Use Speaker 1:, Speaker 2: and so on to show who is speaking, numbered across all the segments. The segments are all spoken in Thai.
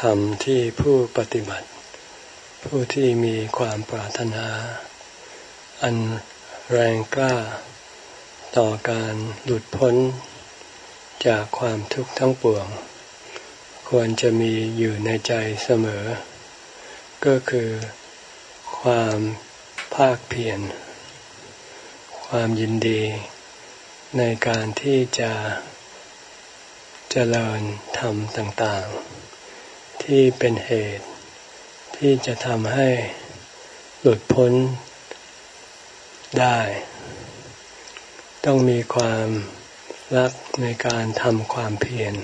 Speaker 1: ธรรมที่ผู้ปฏิบัติ ผู้ที่มีความปรารถนา อันแรงกล้า ต่อการหลุดพ้น จากความทุกข์ทั้งปวง ควรจะมีอยู่ในใจเสมอ ก็คือความภาคเพียรความยินดีในการที่จะเจริญธรรมต่างๆ ที่เป็นเหตุ ที่จะทำให้หลุดพ้นได้ ต้องมีความรักในการทำความเพียร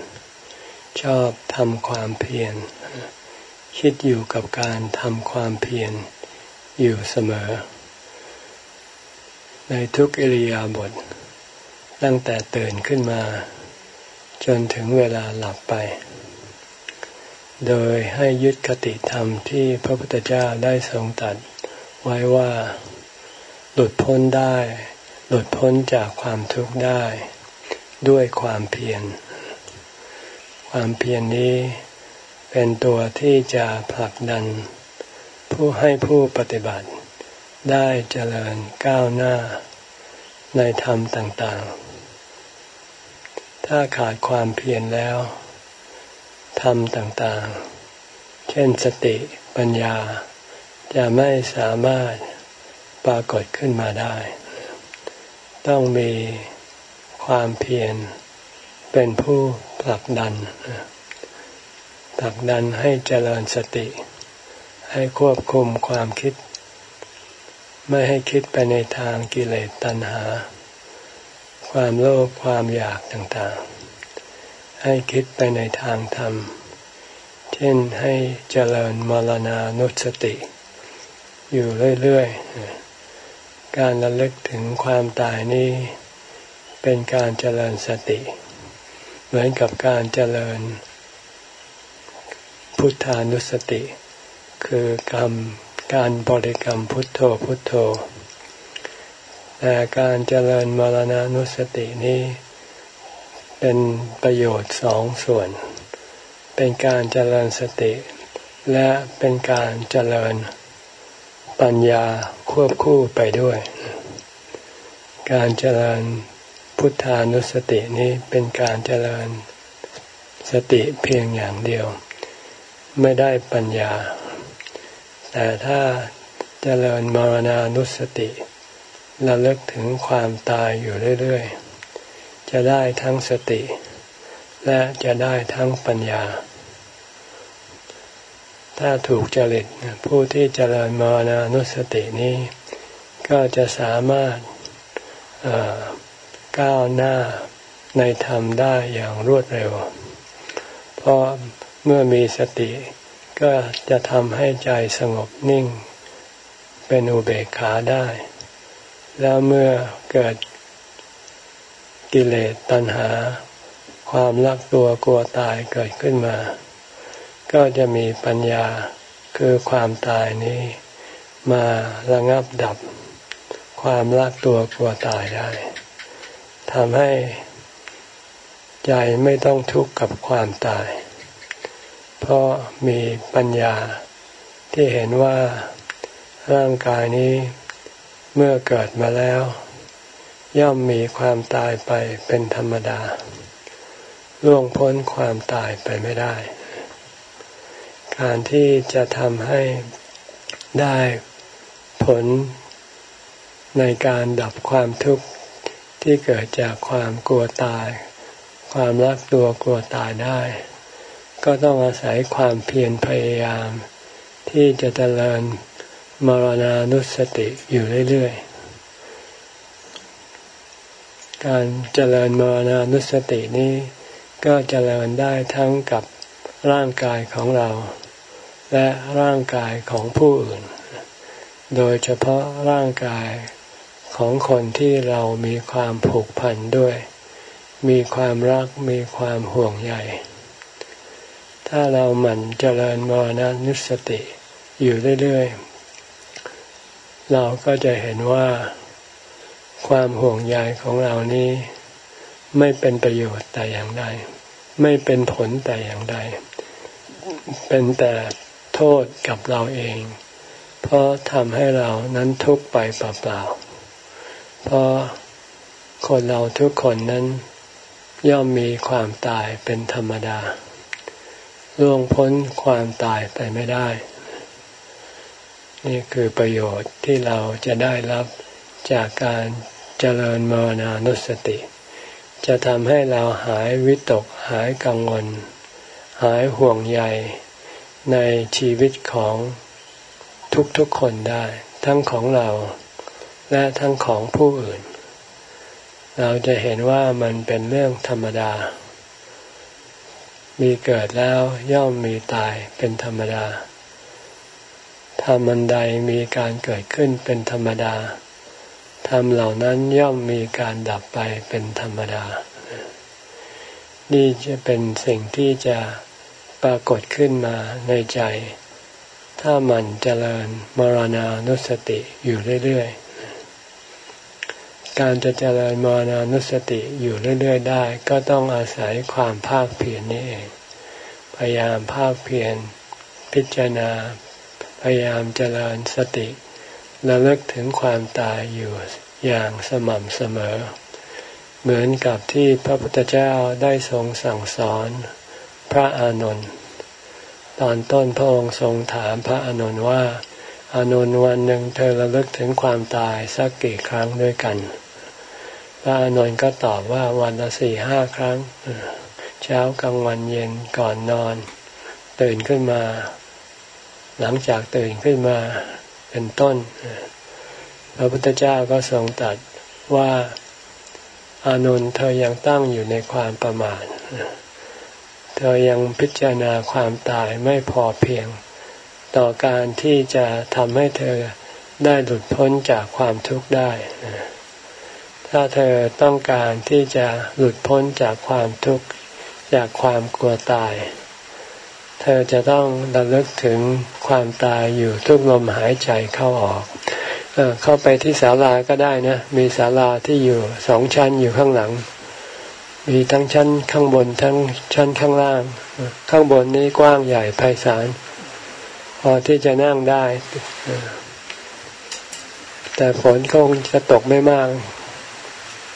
Speaker 1: ชอบทำความเพียร คิดอยู่กับการทำความเพียรอยู่เสมอ ในทุกอิริยาบถตั้งแต่ตื่นขึ้นมา จนถึงเวลาหลับไป โดยให้ยึดคติธรรมที่พระพุทธเจ้าได้ทรงตัดไว้ว่าหลุดพ้นได้ หลุดพ้นจากความทุกข์ได้ ด้วยความเพียร ความเพียรนนี้เป็นตัวที่จะผลักดัน ผู้ให้ผู้ปฏิบัติ ได้เจริญก้าวหน้า ในธรรมต่างๆ ถ้าขาดความเพียรแล้ว ทำต่างๆ เช่นสติปัญญา จะไม่สามารถปรากฏขึ้นมาได้ ต้องมีความเพียรเป็นผู้ผลักดันผลักดันให้เจริญสติ ให้ควบคุมความคิด ไม่ให้คิดไปในทางกิเลสตัณหา ความโลภความอยากต่างๆ ให้คิดไปในทางธรรม เช่นให้เจริญมรณานุสติ อยู่เรื่อยๆ การระลึกถึงความตายนี้ เป็นการเจริญสติ เหมือนกับการเจริญ พุทธานุสติ คือกรรมการบริกรรมพุทโธพุทโธแต่การเจริญมรณานุสตินี้ เป็นประโยชน์สองส่วน เป็นการเจริญสติ และเป็นการเจริญปัญญาควบคู่ไปด้วย การเจริญพุทธานุสตินี้เป็นการเจริญสติเพียงอย่างเดียว ไม่ได้ปัญญา แต่ถ้าเจริญมรณานุสติระลึกถึงความตายอยู่เรื่อยๆ จะได้ทั้งสติ และจะได้ทั้งปัญญา ถ้าถูกจริตผู้ที่เจริญมรณานุสตินี้ ก็จะสามารถก้าวหน้าในธรรมได้อย่างรวดเร็ว เพราะเมื่อมีสติก็จะทำให้ใจสงบนิ่ง เป็นอุเบกขาได้ แล้วเมื่อเกิด กิเลสตัณหา ความรักตัวกลัวตายเกิดขึ้นมา ก็จะมีปัญญาคือความตายนี้ มาระงับดับ ความรักตัวกลัวตายได้ทำให้ใจไม่ต้องทุกข์กับความตาย เพราะมีปัญญาที่เห็นว่าร่างกายนี้เมื่อเกิดมาแล้ว ย่อมมีความตายไปเป็นธรรมดา ล่วงพ้นความตายไปไม่ได้ การที่จะทำให้ได้ผลในการดับความทุกข์ที่เกิดจากความกลัวตาย ความรักตัวกลัวตายได้ ก็ต้องอาศัยความเพียรพยายาม ที่จะเจริญมรณานุสติอยู่เรื่อยๆ การเจริญมรณานุสตินี้ก็เจริญได้ทั้งกับร่างกายของเรา และร่างกายของผู้อื่น โดยเฉพาะร่างกายของคนที่เรามีความผูกพันด้วย มีความรักมีความห่วงใยถ้าเราหมั่นเจริญมรณานุสติอยู่เรื่อยๆ เราก็จะเห็นว่า ความห่วงใยของเรานี้ ไม่เป็นประโยชน์แต่อย่างใด ไม่เป็นผลแต่อย่างใด เป็นแต่โทษกับเราเอง เพราะทำให้เรานั้นทุกข์ไปเปล่าๆเพราะคนเราทุกคนนั้นย่อมมีความตายเป็นธรรมดา ล่วงพ้นความตายไปไม่ได้ นี่คือประโยชน์ที่เราจะได้รับ จากการเจริญมรณานุสติ จะทำให้เราหายวิตกหายกังวล หายห่วงใยในชีวิตของทุกๆคนได้ ทั้งของเราและทั้งของผู้อื่น เราจะเห็นว่ามันเป็นเรื่องธรรมดา มีเกิดแล้วย่อมมีตายเป็นธรรมดาทำมันใดมีการเกิดขึ้นเป็นธรรมดา ธรรมเหล่านั้นย่อมมีการดับไปเป็นธรรมดา นี่จะเป็นสิ่งที่จะปรากฏขึ้นมาในใจ ถ้ามันเจริญมรณานุสติอยู่เรื่อยๆ การจะเจริญมรณานุสติอยู่เรื่อยๆ ได้ ก็ต้องอาศัยความภาคเพียรนนี่เอง พยายามภาคเพียรพิจารณา พยายามเจริญสติ ระลึกถึงความตายอยู่อย่างสม่ำเสมอ เหมือนกับที่พระพุทธเจ้าได้ทรงสั่งสอนพระอานนท์ตอนต้นพระองค์ทรงถามพระอานนท์ว่า อานนท์วันหนึ่งเธอระลึกถึงความตายสักกี่ครั้งด้วยกัน พระอานนท์ก็ตอบว่าวันละสี่ห้าครั้ง เช้ากลางวันเย็นก่อนนอน ตื่นขึ้นมา หลังจากตื่นขึ้นมา เป็นต้น พระพุทธเจ้าก็ทรงตรัสว่าอานนท์เธอยังตั้งอยู่ในความประมาทเธอยังพิจารณาความตายไม่พอเพียง ต่อการที่จะทำให้เธอได้หลุดพ้นจากความทุกข์ได้ ถ้าเธอต้องการที่จะหลุดพ้นจากความทุกข์จากความกลัวตาย เธอจะต้องระลึกถึงความตายอยู่ทุกลมหายใจเข้าออกเอเข้าไปที่ศาลาก็ได้นะ มีศาลาที่อยู่สองชั้นอยู่ข้างหลัง มีทั้งชั้นข้างบนทั้งชั้นข้างล่าง ข้างบนนี้กว้างใหญ่ไพศาลพอที่จะนั่งได้ แต่ฝนคงจะตกไม่มาก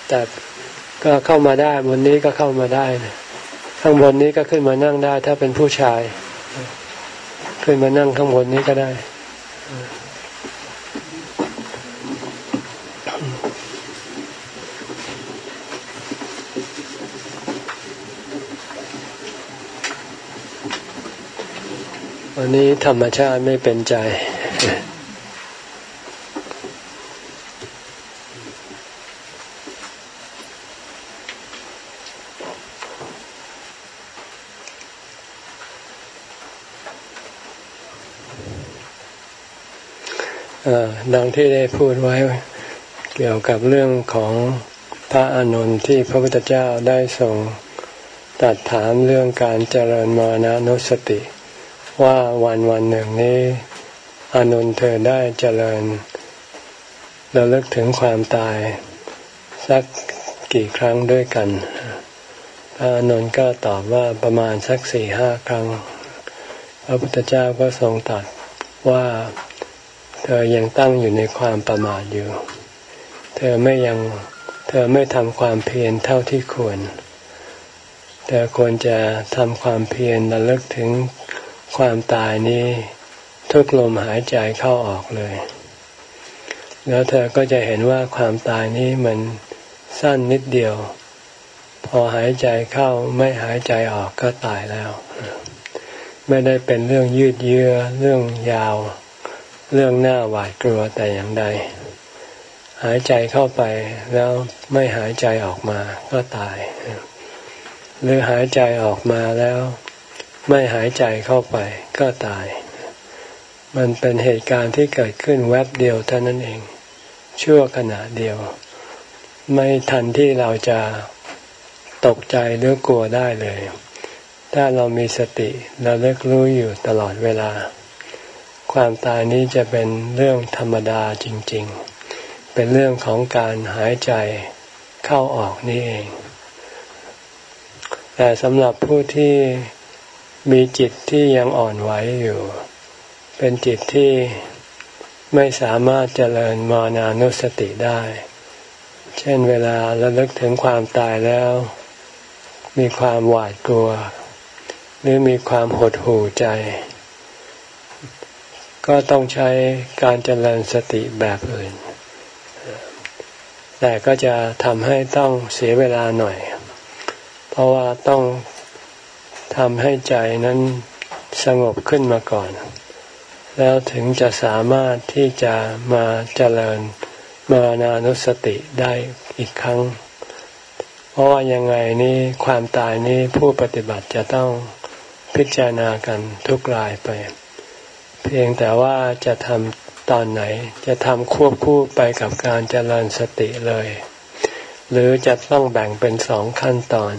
Speaker 1: แต่ก็เข้ามาได้บนนี้ก็เข้ามาได้นะ ข้างบนนี้ก็ขึ้นมานั่งได้ ถ้าเป็นผู้ชาย ขึ้นมานั่งข้างบนนี้ก็ได้ วันนี้ธรรมชาติไม่เป็นใจ ดังที่ได้พูดไว้เกี่ยวกับเรื่องของพระอานนท์ที่พระพุทธเจ้าได้ทรงตัดถามเรื่องการเจริญมรณนุสติ ว่าวันวันหนึ่งนี้อานนท์เธอได้เจริญระลึกถึงความตาย สักกี่ครั้งด้วยกัน พระอานนท์ก็ตอบว่าประมาณสักสี่ห้าครั้ง พระพุทธเจ้าก็ทรงตัดว่า เธอยังตั้งอยู่ในความประมาทอยู่ เธอไม่ยังเธอไม่ทำความเพียรเท่าที่ควร เธอควรจะทำความเพียรระลึกถึงความตายนี้ทุกลมหายใจเข้าออกเลย แล้วเธอก็จะเห็นว่าความตายนี้มันสั้นนิดเดียว พอหายใจเข้าไม่หายใจออกก็ตายแล้ว ไม่ได้เป็นเรื่องยืดเยื้อเรื่องยาว เรื่องหน้าหวาดกลัวแต่อย่างใด หายใจเข้าไปแล้วไม่หายใจออกมาก็ตาย หรือหายใจออกมาแล้ว ไม่หายใจเข้าไปก็ตาย มันเป็นเหตุการณ์ที่เกิดขึ้นแวบเดียวเท่านั้นเอง ชั่วขณะเดียว ไม่ทันที่เราจะตกใจหรือกลัวได้เลย ถ้าเรามีสติเราเลิกรู้อยู่ตลอดเวลา ความตายนี้จะเป็นเรื่องธรรมดาจริง ๆ เป็นเรื่องของการหายใจเข้าออกนี่เอง แต่สำหรับผู้ที่มีจิตที่ยังอ่อนไหวอยู่ เป็นจิตที่ไม่สามารถเจริญมานานุสติได้ เช่นเวลาระลึกถึงความตายแล้ว มีความหวาดกลัว หรือมีความหดหู่ใจ ก็ต้องใช้การเจริญสติแบบอื่น แต่ก็จะทำให้ต้องเสียเวลาหน่อย เพราะว่าต้องทำให้ใจนั้นสงบขึ้นมาก่อน แล้วถึงจะสามารถที่จะมาเจริญมานานุสติได้อีกครั้ง เพราะว่ายังไงนี่ความตายนี้ผู้ปฏิบัติจะต้องพิจารณากันทุกรายไป เพียงแต่ว่าจะทำตอนไหน จะทำควบคู่ไปกับการเจริญสติเลย หรือจะต้องแบ่งเป็นสองขั้นตอน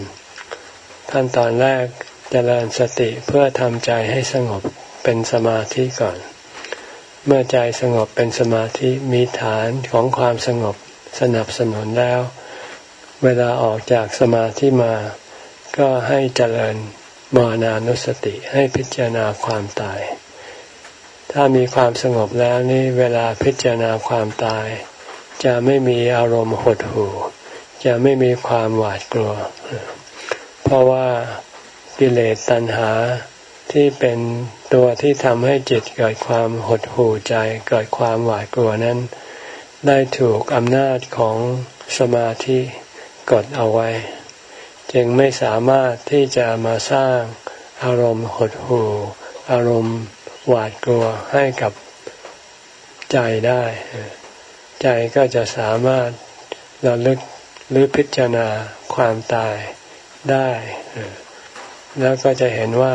Speaker 1: ขั้นตอนแรกเจริญสติเพื่อทำใจให้สงบเป็นสมาธิก่อน เมื่อใจสงบเป็นสมาธิมีฐานของความสงบสนับสนุนแล้ว เวลาออกจากสมาธิมา ก็ให้เจริญมานานุสติให้พิจารณาความตาย ถ้ามีความสงบแล้วนี่เวลาพิจารณาความตาย จะไม่มีอารมณ์หดหู่ จะไม่มีความหวาดกลัว เพราะว่ากิเลสตัณหาที่เป็นตัวที่ทำให้จิตเกิดความหดหู่ใจ เกิดความหวาดกลัวนั้น ได้ถูกอำนาจของสมาธิกดเอาไว้ จึงไม่สามารถที่จะมาสร้างอารมณ์หดหู่ อารมณ์ หวาดกลัวให้กับใจได้ ใจก็จะสามารถระลึกหรือพิจารณาความตายได้ แล้วก็จะเห็นว่า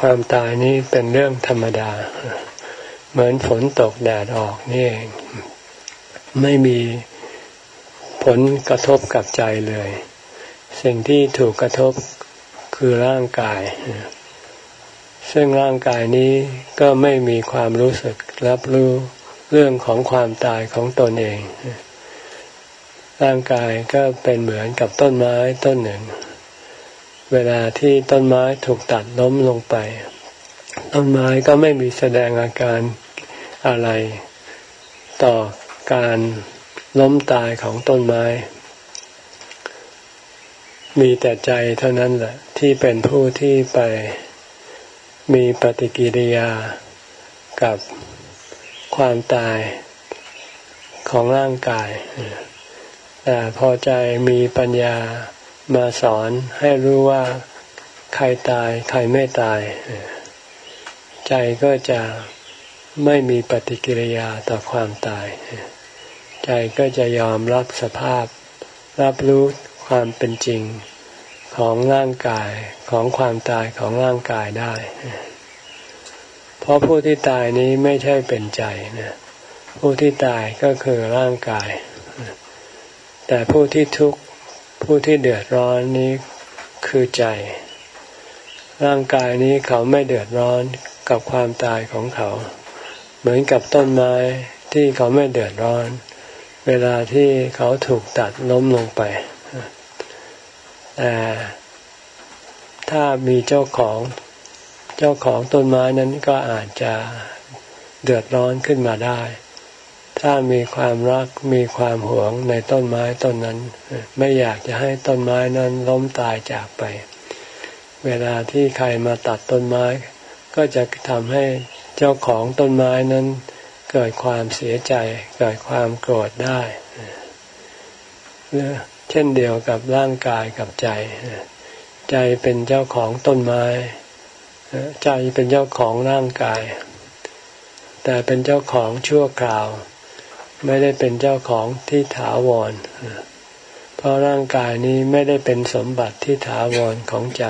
Speaker 1: ความตายนี้เป็นเรื่องธรรมดา เหมือนฝนตกแดดออกนี่เอง ไม่มีผลกระทบกับใจเลย สิ่งที่ถูกกระทบคือร่างกาย ซึ่งร่างกายนี้ก็ไม่มีความรู้สึกรับรู้เรื่องของความตายของตนเอง ร่างกายก็เป็นเหมือนกับต้นไม้ต้นหนึ่ง เวลาที่ต้นไม้ถูกตัดล้มลงไป ต้นไม้ก็ไม่มีแสดงอาการอะไร ต่อการล้มตายของต้นไม้ มีแต่ใจเท่านั้นแหละที่เป็นผู้ที่ไป มีปฏิกิริยากับความตายของร่างกาย แต่พอใจมีปัญญามาสอนให้รู้ว่าใครตายใครไม่ตาย ใจก็จะไม่มีปฏิกิริยาต่อความตาย ใจก็จะยอมรับสภาพ รับรู้ความเป็นจริง ของร่างกายของความตายของร่างกายได้ เพราะผู้ที่ตายนี้ไม่ใช่เป็นใจนะผู้ที่ตายก็คือร่างกาย แต่ผู้ที่ทุกข์ผู้ที่เดือดร้อนนี้คือใจ ร่างกายนี้เขาไม่เดือดร้อนกับความตายของเขา เหมือนกับต้นไม้ที่เขาไม่เดือดร้อน เวลาที่เขาถูกตัดล้มลงไป แต่ถ้ามีเจ้าของเจ้าของต้นไม้นั้นก็อาจจะเดือดร้อนขึ้นมาได้ ถ้ามีความรักมีความหวงในต้นไม้ต้นนั้น ไม่อยากจะให้ต้นไม้นั้นล้มตายจากไป เวลาที่ใครมาตัดต้นไม้ ก็จะทำให้เจ้าของต้นไม้นั้น เกิดความเสียใจ เกิดความโกรธได้ เช่นเดียวกับร่างกายกับใจ ใจเป็นเจ้าของต้นไม้ ใจเป็นเจ้าของร่างกาย แต่เป็นเจ้าของชั่วคราว ไม่ได้เป็นเจ้าของที่ถาวร เพราะร่างกายนี้ไม่ได้เป็นสมบัติที่ถาวรของใจ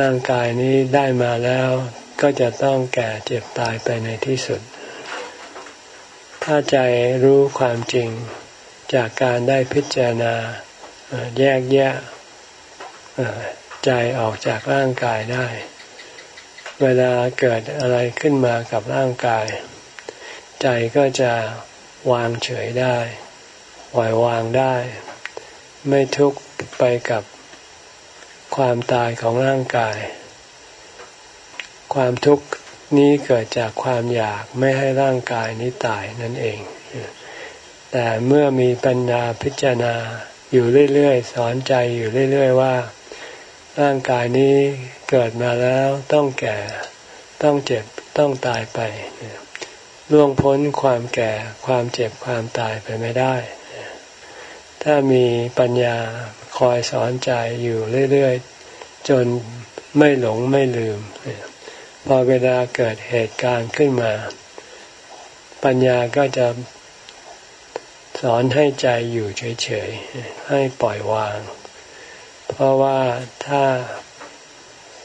Speaker 1: ร่างกายนี้ได้มาแล้วก็จะต้องแก่เจ็บตายไปในที่สุด ถ้าใจรู้ความจริง จากการได้พิจารณาแยกแยะใจออกจากร่างกายได้ เวลาเกิดอะไรขึ้นมากับร่างกาย ใจก็จะวางเฉยได้ปล่อยวางได้ ไม่ทุกข์ไปกับความตายของร่างกาย ความทุกข์นี้เกิดจากความอยากไม่ให้ร่างกายนี้ตายนั่นเอง แต่เมื่อมีปัญญาพิจารณาอยู่เรื่อยๆ สอนใจอยู่เรื่อย ๆ ว่า ร่างกายนี้เกิดมาแล้วต้องแก่ต้องเจ็บต้องตายไปล่วงพ้นความแก่ความเจ็บความตายไปไม่ได้ ถ้ามีปัญญาคอยสอนใจอยู่เรื่อยๆ จนไม่หลงไม่ลืม พอเวลาเกิดเหตุการณ์ขึ้นมา ปัญญาก็จะ สอนให้ใจอยู่เฉยๆ ให้ปล่อยวาง เพราะว่าถ้า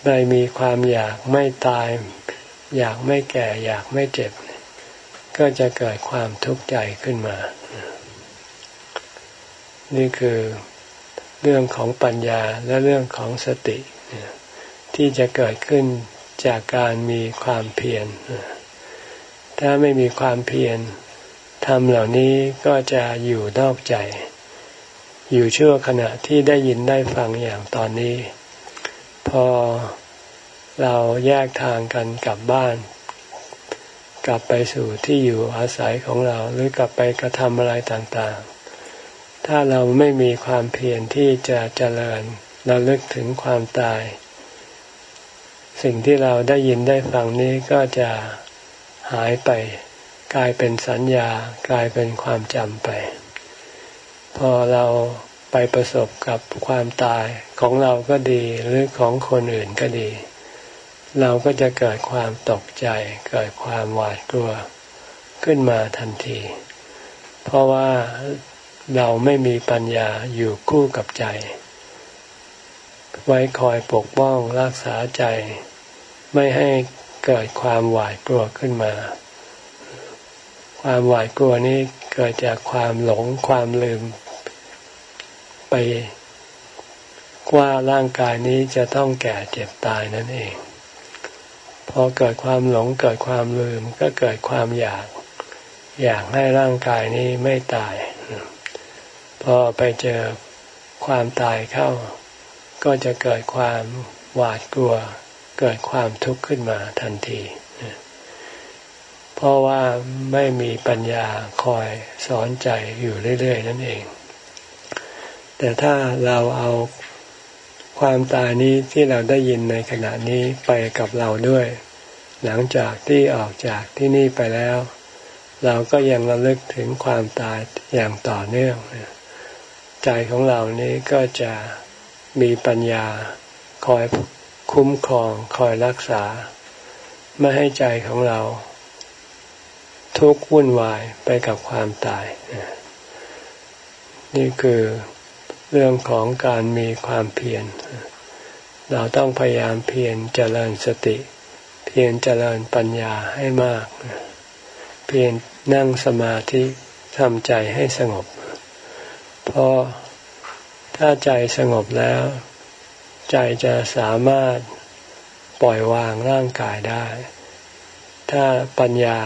Speaker 1: ไม่มีความอยากไม่ตาย อยากไม่แก่อยากไม่เจ็บ ก็จะเกิดความทุกข์ใจขึ้นมา นี่คือเรื่องของปัญญาและเรื่องของสติ ที่จะเกิดขึ้นจากการมีความเพียรถ้าไม่มีความเพียร ธรรมเหล่านี้ก็จะอยู่นอกใจ อยู่ชั่วขณะที่ได้ยินได้ฟังอย่างตอนนี้ พอเราแยกทางกันกลับบ้าน กลับไปสู่ที่อยู่อาศัยของเราหรือกลับไปกระทำอะไรต่างๆ ถ้าเราไม่มีความเพียรที่จะเจริญเราลึกถึงความตาย สิ่งที่เราได้ยินได้ฟังนี้ก็จะหายไป กลายเป็นสัญญากลายเป็นความจำไป พอเราไปประสบกับความตายของเราก็ดีหรือของคนอื่นก็ดี เราก็จะเกิดความตกใจ เกิดความหวาดกลัวขึ้นมาทันที เพราะว่าเราไม่มีปัญญาอยู่คู่กับใจ ไว้คอยปกป้องรักษาใจ ไม่ให้เกิดความหวาดกลัวขึ้นมา ความหวาดกลัวนี้เกิดจากความหลงความลืมไปว่าร่างกายนี้จะต้องแก่เจ็บตายนั่นเอง พอเกิดความหลงเกิดความลืมก็เกิดความอยาก อยากให้ร่างกายนี้ไม่ตาย พอไปเจอความตายเข้า ก็จะเกิดความหวาดกลัว เกิดความทุกข์ขึ้นมาทันที เพราะว่าไม่มีปัญญาคอยสอนใจอยู่เรื่อยๆนั่นเอง แต่ถ้าเราเอาความตายนี้ที่เราได้ยินในขณะนี้ไปกับเราด้วย หลังจากที่ออกจากที่นี่ไปแล้ว เราก็ยังระลึกถึงความตายอย่างต่อเนื่อง ใจของเรานี้ก็จะมีปัญญาคอยคุ้มครองคอยรักษา ไม่ให้ใจของเรา ทุกข์วุ่นวายไปกับความตาย นี่คือเรื่องของการมีความเพียร เราต้องพยายามเพียรเจริญสติ เพียรเจริญปัญญาให้มาก เพียรนั่งสมาธิทำใจให้สงบ เพราะถ้าใจสงบแล้ว ใจจะสามารถปล่อยวางร่างกายได้ ถ้าปัญญา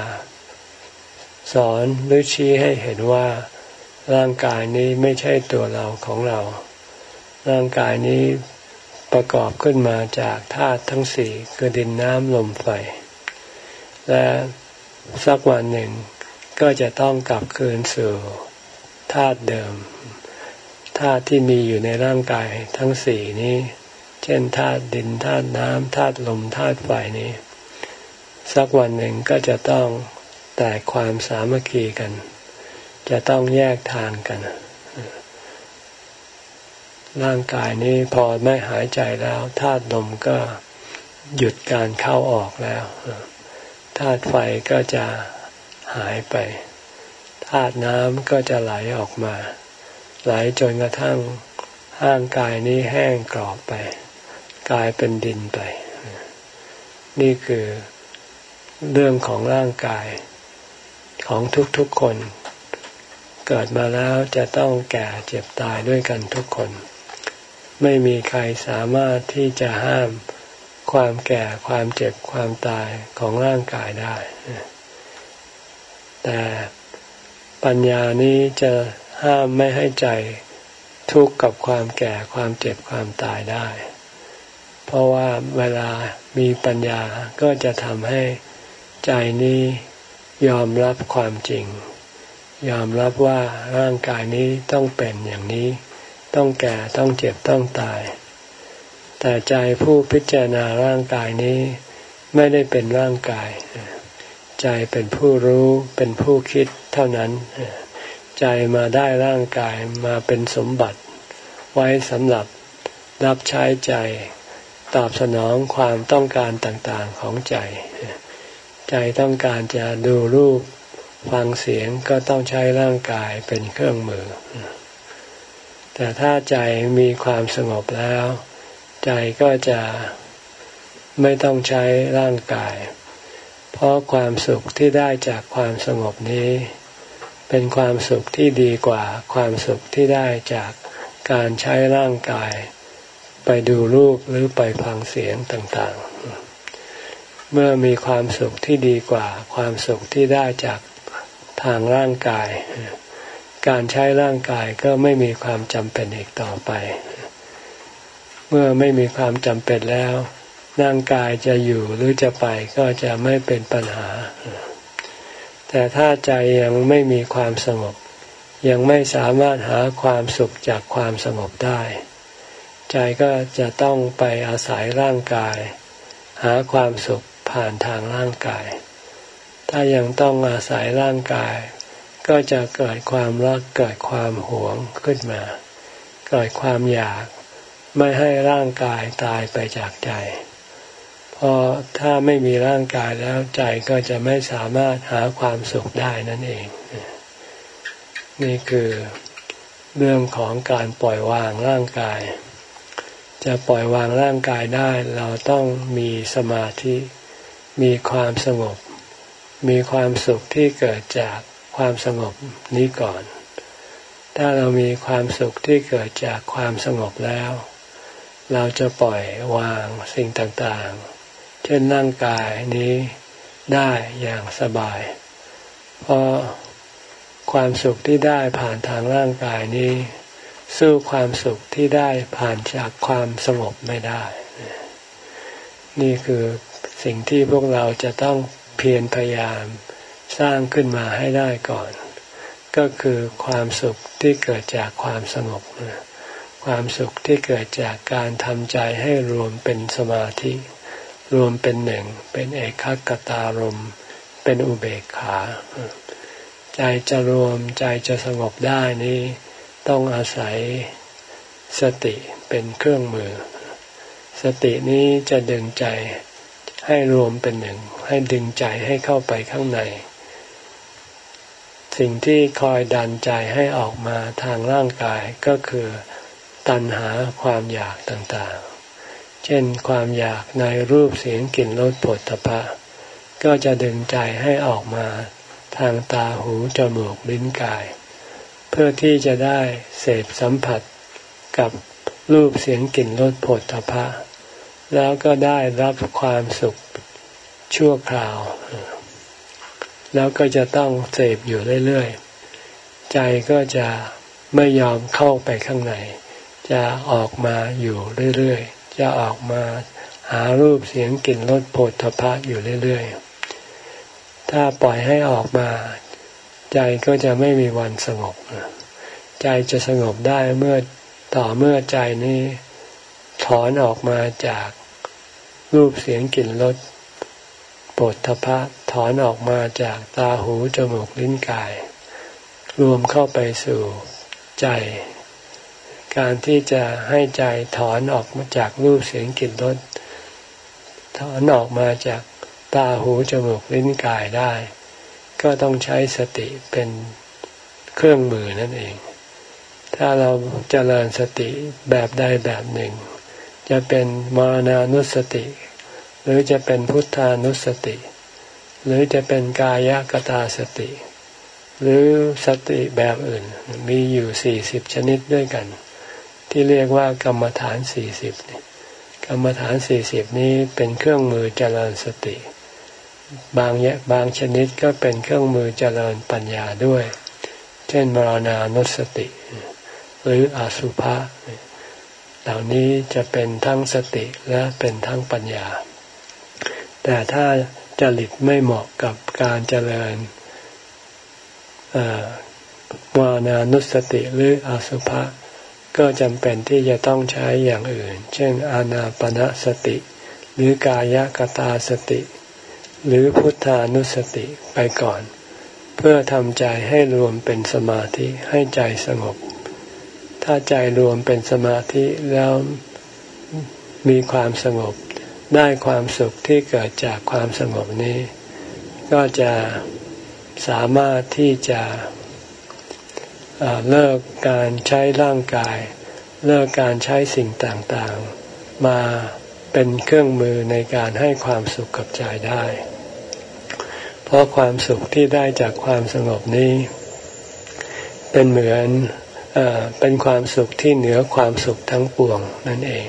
Speaker 1: สอนหรือชี้ให้เห็นว่าร่างกายนี้ไม่ใช่ตัวเราของเรา ร่างกายนี้ประกอบขึ้นมาจากธาตุทั้งสี่คือดินน้ำลมไฟ และสักวันหนึ่งก็จะต้องกลับคืนสู่ธาตุเดิมธาตุที่มีอยู่ในร่างกายทั้งสี่นี้ เช่นธาตุดินธาตุน้ำธาตุลมธาตุไฟนี้ สักวันหนึ่งก็จะต้อง แต่ความสามัคคีกัน จะต้องแยกทางกัน ร่างกายนี้พอไม่หายใจแล้วธาตุลมก็หยุดการเข้าออกแล้วธาตุไฟก็จะหายไปธาตุน้ำก็จะไหลออกมา ไหลจนกระทั่งร่างกายนี้แห้งกรอบไป กลายเป็นดินไป นี่คือเรื่องของร่างกาย ของทุกๆคน เกิดมาแล้วจะต้องแก่เจ็บตายด้วยกันทุกคน ไม่มีใครสามารถที่จะห้ามความแก่ความเจ็บความตายของร่างกายได้ แต่ปัญญานี้จะห้ามไม่ให้ใจทุกข์กับความแก่ความเจ็บความตายได้ เพราะว่าเวลามีปัญญาก็จะทำให้ใจนี้ ยอมรับความจริง ยอมรับว่าร่างกายนี้ต้องเป็นอย่างนี้ ต้องแก่ต้องเจ็บต้องตาย แต่ใจผู้พิจารณาร่างกายนี้ไม่ได้เป็นร่างกาย ใจเป็นผู้รู้เป็นผู้คิดเท่านั้น ใจมาได้ร่างกายมาเป็นสมบัติ ไว้สำหรับรับใช้ใจ ตอบสนองความต้องการต่างๆของใจ ใจต้องการจะดูรูปฟังเสียงก็ต้องใช้ร่างกายเป็นเครื่องมือ แต่ถ้าใจมีความสงบแล้ว ใจก็จะไม่ต้องใช้ร่างกาย เพราะความสุขที่ได้จากความสงบนี้ เป็นความสุขที่ดีกว่าความสุขที่ได้จากการใช้ร่างกาย ไปดูรูปหรือไปฟังเสียงต่าง ๆ เมื่อมีความสุขที่ดีกว่า ความสุขที่ได้จากทางร่างกาย การใช้ร่างกายก็ไม่มีความจำเป็นอีกต่อไป เมื่อไม่มีความจำเป็นแล้ว ร่างกายจะอยู่หรือจะไปก็จะไม่เป็นปัญหา แต่ถ้าใจยังไม่มีความสงบ ยังไม่สามารถหาความสุขจากความสงบได้ ใจก็จะต้องไปอาศัยร่างกาย หาความสุข ผ่านทางร่างกาย ถ้ายังต้องอาศัยร่างกาย ก็จะเกิดความรักเกิดความหวงขึ้นมา เกิดความอยากไม่ให้ร่างกายตายไปจากใจเพอถ้าไม่มีร่างกายแล้วใจก็จะไม่สามารถหาความสุขได้นั่นเอง นี่คือเรื่องของการปล่อยวางร่างกาย จะปล่อยวางร่างกายได้ เราต้องมีสมาธิ มีความสงบ มีความสุขที่เกิดจากความสงบนี้ก่อน ถ้าเรามีความสุขที่เกิดจากความสงบแล้ว เราจะปล่อยวางสิ่งต่างๆ เช่นร่างกายนี้ได้อย่างสบาย เพราะความสุขที่ได้ผ่านทางร่างกายนี้ สู้ความสุขที่ได้ผ่านจากความสงบไม่ได้ นี่คือ สิ่งที่พวกเราจะต้องเพียรพยายามสร้างขึ้นมาให้ได้ก่อน ก็คือความสุขที่เกิดจากความสงบความสุขที่เกิดจากการทำใจให้รวมเป็นสมาธิ รวมเป็นหนึ่ง เป็นเอกขกตารม เป็นอุเบกขา ใจจะรวมใจจะสงบได้นี้ ต้องอาศัยสติเป็นเครื่องมือ สตินี้จะดึงใจ ให้รวมเป็นหนึ่ง ให้ดึงใจให้เข้าไปข้างใน สิ่งที่คอยดันใจให้ออกมาทางร่างกายก็คือตัณหาความอยากต่างๆ เช่นความอยากในรูปเสียงกลิ่นรสผลตภะก็จะดึงใจให้ออกมาทางตาหูจมูกลิ้นกาย เพื่อที่จะได้เสพสัมผัสกับรูปเสียงกลิ่นรสผลทพะ แล้วก็ได้รับความสุขชั่วคราว แล้วก็จะต้องเสพอยู่เรื่อยๆ ใจก็จะไม่ยอมเข้าไปข้างใน จะออกมาอยู่เรื่อยๆ จะออกมาหารูปเสียงกลิ่นรสโผฏฐพะอยู่เรื่อยๆ ถ้าปล่อยให้ออกมา ใจก็จะไม่มีวันสงบ ใจจะสงบได้เมื่อต่อเมื่อใจนี้ถอนออกมาจาก รูปเสียงกลิ่นรสปวดทพะถอนออกมาจากตาหูจมูกลิ้นกาย รวมเข้าไปสู่ใจ การที่จะให้ใจถอนออกมาจากรูปเสียงกลิ่นรสถอนออกมาจากตาหูจมูกลิ้นกายได้ ก็ต้องใช้สติเป็นเครื่องมือนั่นเอง ถ้าเราจเจริญสติแบบใดแบบหนึ่ง จะเป็นมรณานุสติ หรือจะเป็นพุทธานุสติ หรือจะเป็นกายกตาสติ หรือสติแบบอื่นมีอยู่สี่สิบชนิดด้วยกัน ที่เรียกว่ากรรมฐานสี่สิบกรรมฐานสี่สิบนี้เป็นเครื่องมือเจริญสติ บางแยบางชนิดก็เป็นเครื่องมือเจริญปัญญาด้วย เช่นมรณานุสติ หรืออสุภะ เหล่านี้จะเป็นทั้งสติและเป็นทั้งปัญญา แต่ถ้าจริตไม่เหมาะกับการเจริญวานานุสติหรืออสุภะก็จำเป็นที่จะต้องใช้อย่างอื่น เช่น อานาปณะสติ หรือกายกตาสติ หรือพุทธานุสติไปก่อน เพื่อทำใจให้รวมเป็นสมาธิให้ใจสงบ ถ้าใจรวมเป็นสมาธิแล้วมีความสงบ ได้ความสุขที่เกิดจากความสงบนี้ ก็จะสามารถที่จะเลิกการใช้ร่างกาย เลิกการใช้สิ่งต่างๆ มาเป็นเครื่องมือในการให้ความสุขกับใจได้ เพราะความสุขที่ได้จากความสงบนี้ เป็นเหมือน เป็นความสุขที่เหนือความสุขทั้งปวงนั่นเอง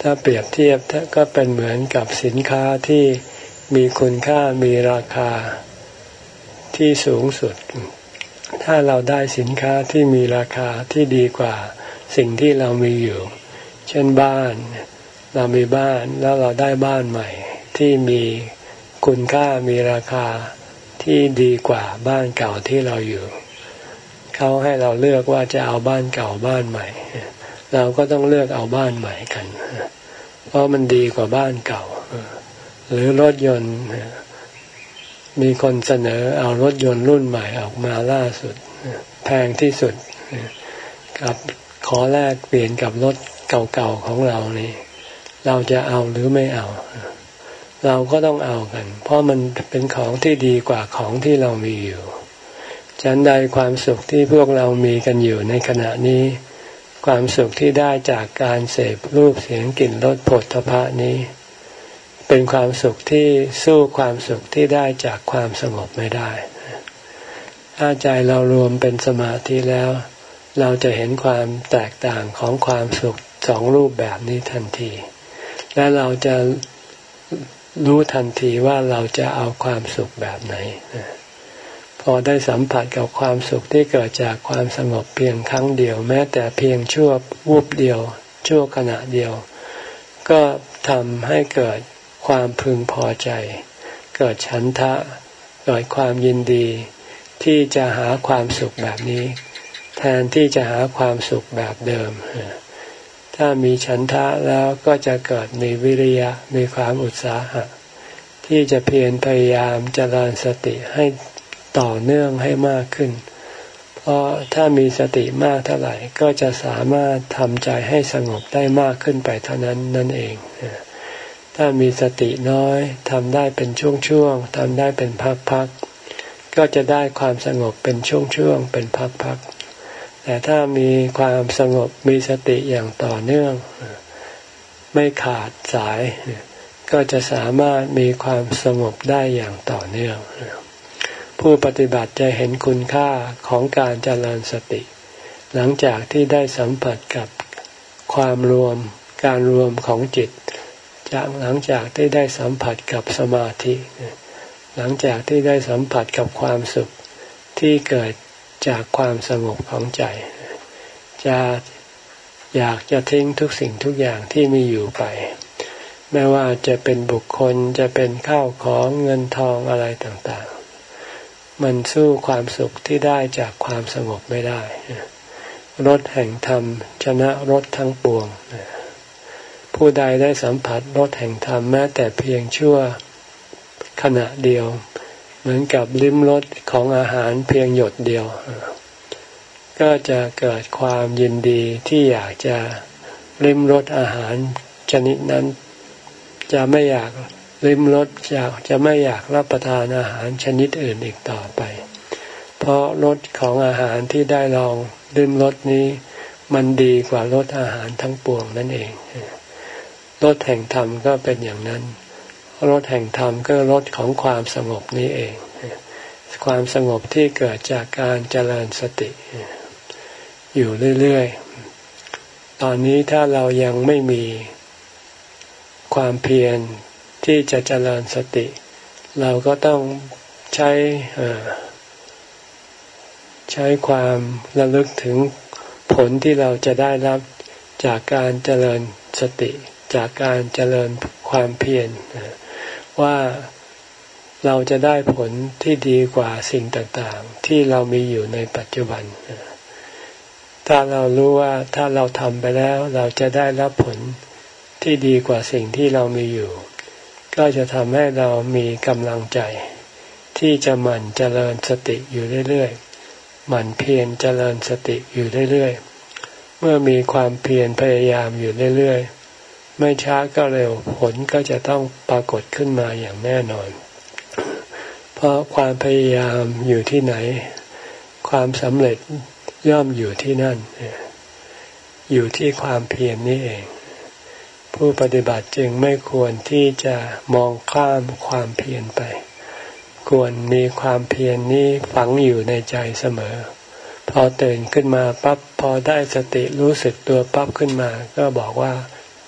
Speaker 1: ถ้าเปรียบเทียบก็เป็นเหมือนกับสินค้าที่มีคุณค่ามีราคาที่สูงสุด ถ้าเราได้สินค้าที่มีราคาที่ดีกว่าสิ่งที่เรามีอยู่ เช่นบ้าน เรามีบ้านแล้วเราได้บ้านใหม่ ที่มีคุณค่ามีราคาที่ดีกว่าบ้านเก่าที่เราอยู่ เขาให้เราเลือกว่าจะเอาบ้านเก่าบ้านใหม่ เราก็ต้องเลือกเอาบ้านใหม่กัน เพราะมันดีกว่าบ้านเก่า หรือรถยนต์มีคนเสนอเอารถยนต์รุ่นใหม่ออกมาล่าสุด แพงที่สุดกับขอแลกเปลี่ยนกับรถเก่าๆของเรานี่ เราจะเอาหรือไม่เอา เราก็ต้องเอากัน เพราะมันเป็นของที่ดีกว่าของที่เรามีอยู่ ฉันใดความสุขที่พวกเรามีกันอยู่ในขณะนี้ ความสุขที่ได้จากการเสพรูปเสียงกลิ่นรสผลทพะนี้ เป็นความสุขที่สู้ความสุขที่ได้จากความสงบไม่ได้ ถ้าใจเรารวมเป็นสมาธิแล้ว เราจะเห็นความแตกต่างของความสุขสองรูปแบบนี้ทันที และเราจะรู้ทันทีว่าเราจะเอาความสุขแบบไหน พอได้สัมผัสกับความสุขที่เกิดจากความสงบเพียงครั้งเดียว แม้แต่เพียงชั่ววูบเดียว ชั่วขณะเดียว ก็ทำให้เกิดความพึงพอใจ เกิดฉันทะเกิดความยินดี ที่จะหาความสุขแบบนี้ แทนที่จะหาความสุขแบบเดิม ถ้ามีฉันทะแล้วก็จะเกิดมีวิริยะมีความอุตสาหะ ที่จะเพียรพยายามเจริญสติให้ ต่อเนื่องให้มากขึ้น เพราะถ้ามีสติมากเท่าไหร่ก็จะสามารถทำใจให้สงบได้มากขึ้นไปเท่านั้นนั่นเอง ถ้ามีสติน้อยทำได้เป็นช่วงๆทำได้เป็นพักๆก็จะได้ความสงบเป็นช่วงๆเป็นพักๆแต่ถ้ามีความสงบมีสติอย่างต่อเนื่อง ไม่ขาดสายก็จะสามารถมีความสงบได้อย่างต่อเนื่อง ผู้ปฏิบัติจะเห็นคุณค่าของการเจริญสติ หลังจากที่ได้สัมผัสกับความรวมการรวมของจิต จากหลังจากที่ได้สัมผัสกับสมาธิ หลังจากที่ได้สัมผัสกับความสุขที่เกิดจากความสงบของใจ จะอยากจะทิ้งทุกสิ่งทุกอย่างที่มีอยู่ไป ไม่ว่าจะเป็นบุคคลจะเป็นข้าวของเงินทองอะไรต่างๆ มันสู้ความสุขที่ได้จากความสงบไม่ได้รถแห่งธรรม ชนะรถทั้งปวง ผู้ใดได้สัมผัสรสแห่งธรรมแม้แต่เพียงชั่วขณะเดียว เหมือนกับลิ้มรสของอาหารเพียงหยดเดียว ก็จะเกิดความยินดีที่อยากจะลิ้มรสอาหารชนิดนั้น จะไม่อยาก ลิ้มรสอยากจะไม่อยากรับประทานอาหารชนิดอื่นอีกต่อไป เพราะรสของอาหารที่ได้ลองลิ้มรสนี้ มันดีกว่ารสอาหารทั้งปวงนั่นเองรถแห่งธรรมก็เป็นอย่างนั้นรถแห่งธรรมก็รถของความสงบนี้เอง ความสงบที่เกิดจากการเจริญสติ อยู่เรื่อยๆ ตอนนี้ถ้าเรายังไม่มีความเพียร ที่จะเจริญสติ เราก็ต้องใช้ใช้ความระลึกถึงผลที่เราจะได้รับจากการเจริญสติ จากการเจริญความเพียรว่าเราจะได้ผลที่ดีกว่าสิ่งต่างๆ ที่เรามีอยู่ในปัจจุบัน ถ้าเรารู้ว่าถ้าเราทำไปแล้วเราจะได้รับผลที่ดีกว่าสิ่งที่เรามีอยู่ ก็จะทำให้เรามีกำลังใจ ที่จะหมั่นเจริญสติอยู่เรื่อยๆ หมั่นเพียรเจริญสติอยู่เรื่อยๆ เมื่อมีความเพียรพยายามอยู่เรื่อยๆ ไม่ช้าก็เร็วผลก็จะต้องปรากฏขึ้นมาอย่างแน่นอน เพราะความพยายามอยู่ที่ไหน ความสำเร็จย่อมอยู่ที่นั่น อยู่ที่ความเพียรนนี่เอง ผู้ปฏิบัติจึงไม่ควรที่จะมองข้ามความเพียรไป ควรมีความเพียรนนี้ฝังอยู่ในใจเสมอ พอตื่นขึ้นมาปั๊บพอได้สติรู้สึกตัวปั๊บขึ้นมา ก็บอกว่า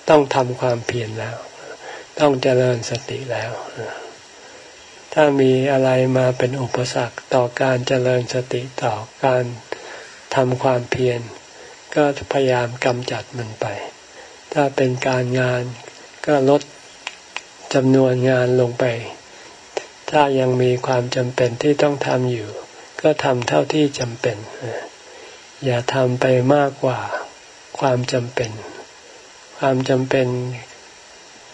Speaker 1: ต้องทำความเพียรแล้ว ต้องเจริญสติแล้ว ถ้ามีอะไรมาเป็นอุปสรรคต่อการเจริญสติต่อการทำความเพียรก็พยายามกำจัดมันไป ถ้าเป็นการงานก็ลดจำนวนงานลงไป ถ้ายังมีความจำเป็นที่ต้องทำอยู่ ก็ทำเท่าที่จำเป็น อย่าทำไปมากกว่าความจำเป็น ความจำเป็น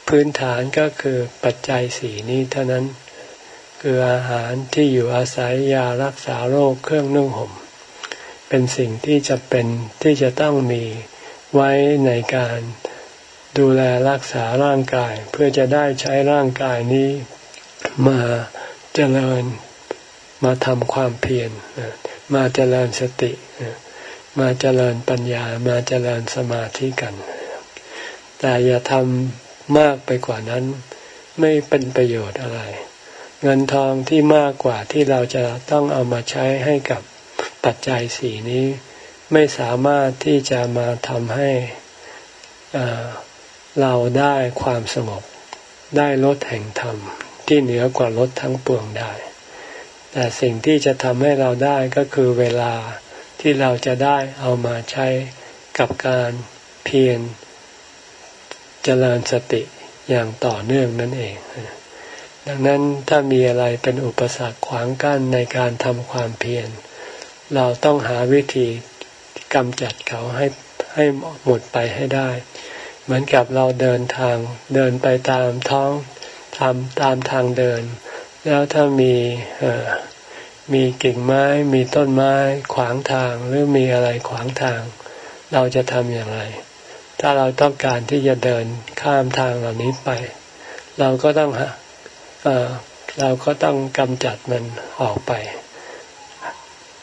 Speaker 1: พื้นฐานก็คือปัจจัยสีนี้เท่านั้น คืออาหารที่อยู่อาศัยยารักษาโรคเครื่องนุ่งห่ม เป็นสิ่งที่จะเป็นที่จะต้องมีไว้ในการ ดูแลรักษาร่างกายเพื่อจะได้ใช้ร่างกายนี้มาเจริญมาทำความเพียรมาเจริญสติ มาเจริญปัญญามาเจริญสมาธิกัน แต่อย่าทำมากไปกว่านั้น ไม่เป็นประโยชน์อะไร เงินทองที่มากกว่าที่เราจะต้องเอามาใช้ให้กับปัจจัยสีนี้ ไม่สามารถที่จะมาทำให้อ่า เราได้ความสงบ ได้ลดแห่งธรรมที่เหนือกว่าลดทั้งปวงได้ แต่สิ่งที่จะทำให้เราได้ก็คือเวลาที่เราจะได้เอามาใช้กับการเพียรเจริญสติอย่างต่อเนื่องนั่นเอง ดังนั้นถ้ามีอะไรเป็นอุปสรรคขวางกั้นในการทำความเพียร เราต้องหาวิธีกำจัดเขาให้ให้หมดไปให้ได้ เหมือนกับเราเดินทาง เดินไปตามท้องทำตามทางเดิน แล้วถ้ามีมีกิ่งไม้มีต้นไม้ขวางทางหรือมีอะไรขวางทาง เราจะทำอย่างไร ถ้าเราต้องการที่จะเดินข้ามทางเหล่านี้ไป เราก็ต้องเเราก็ต้องกำจัดมันออกไป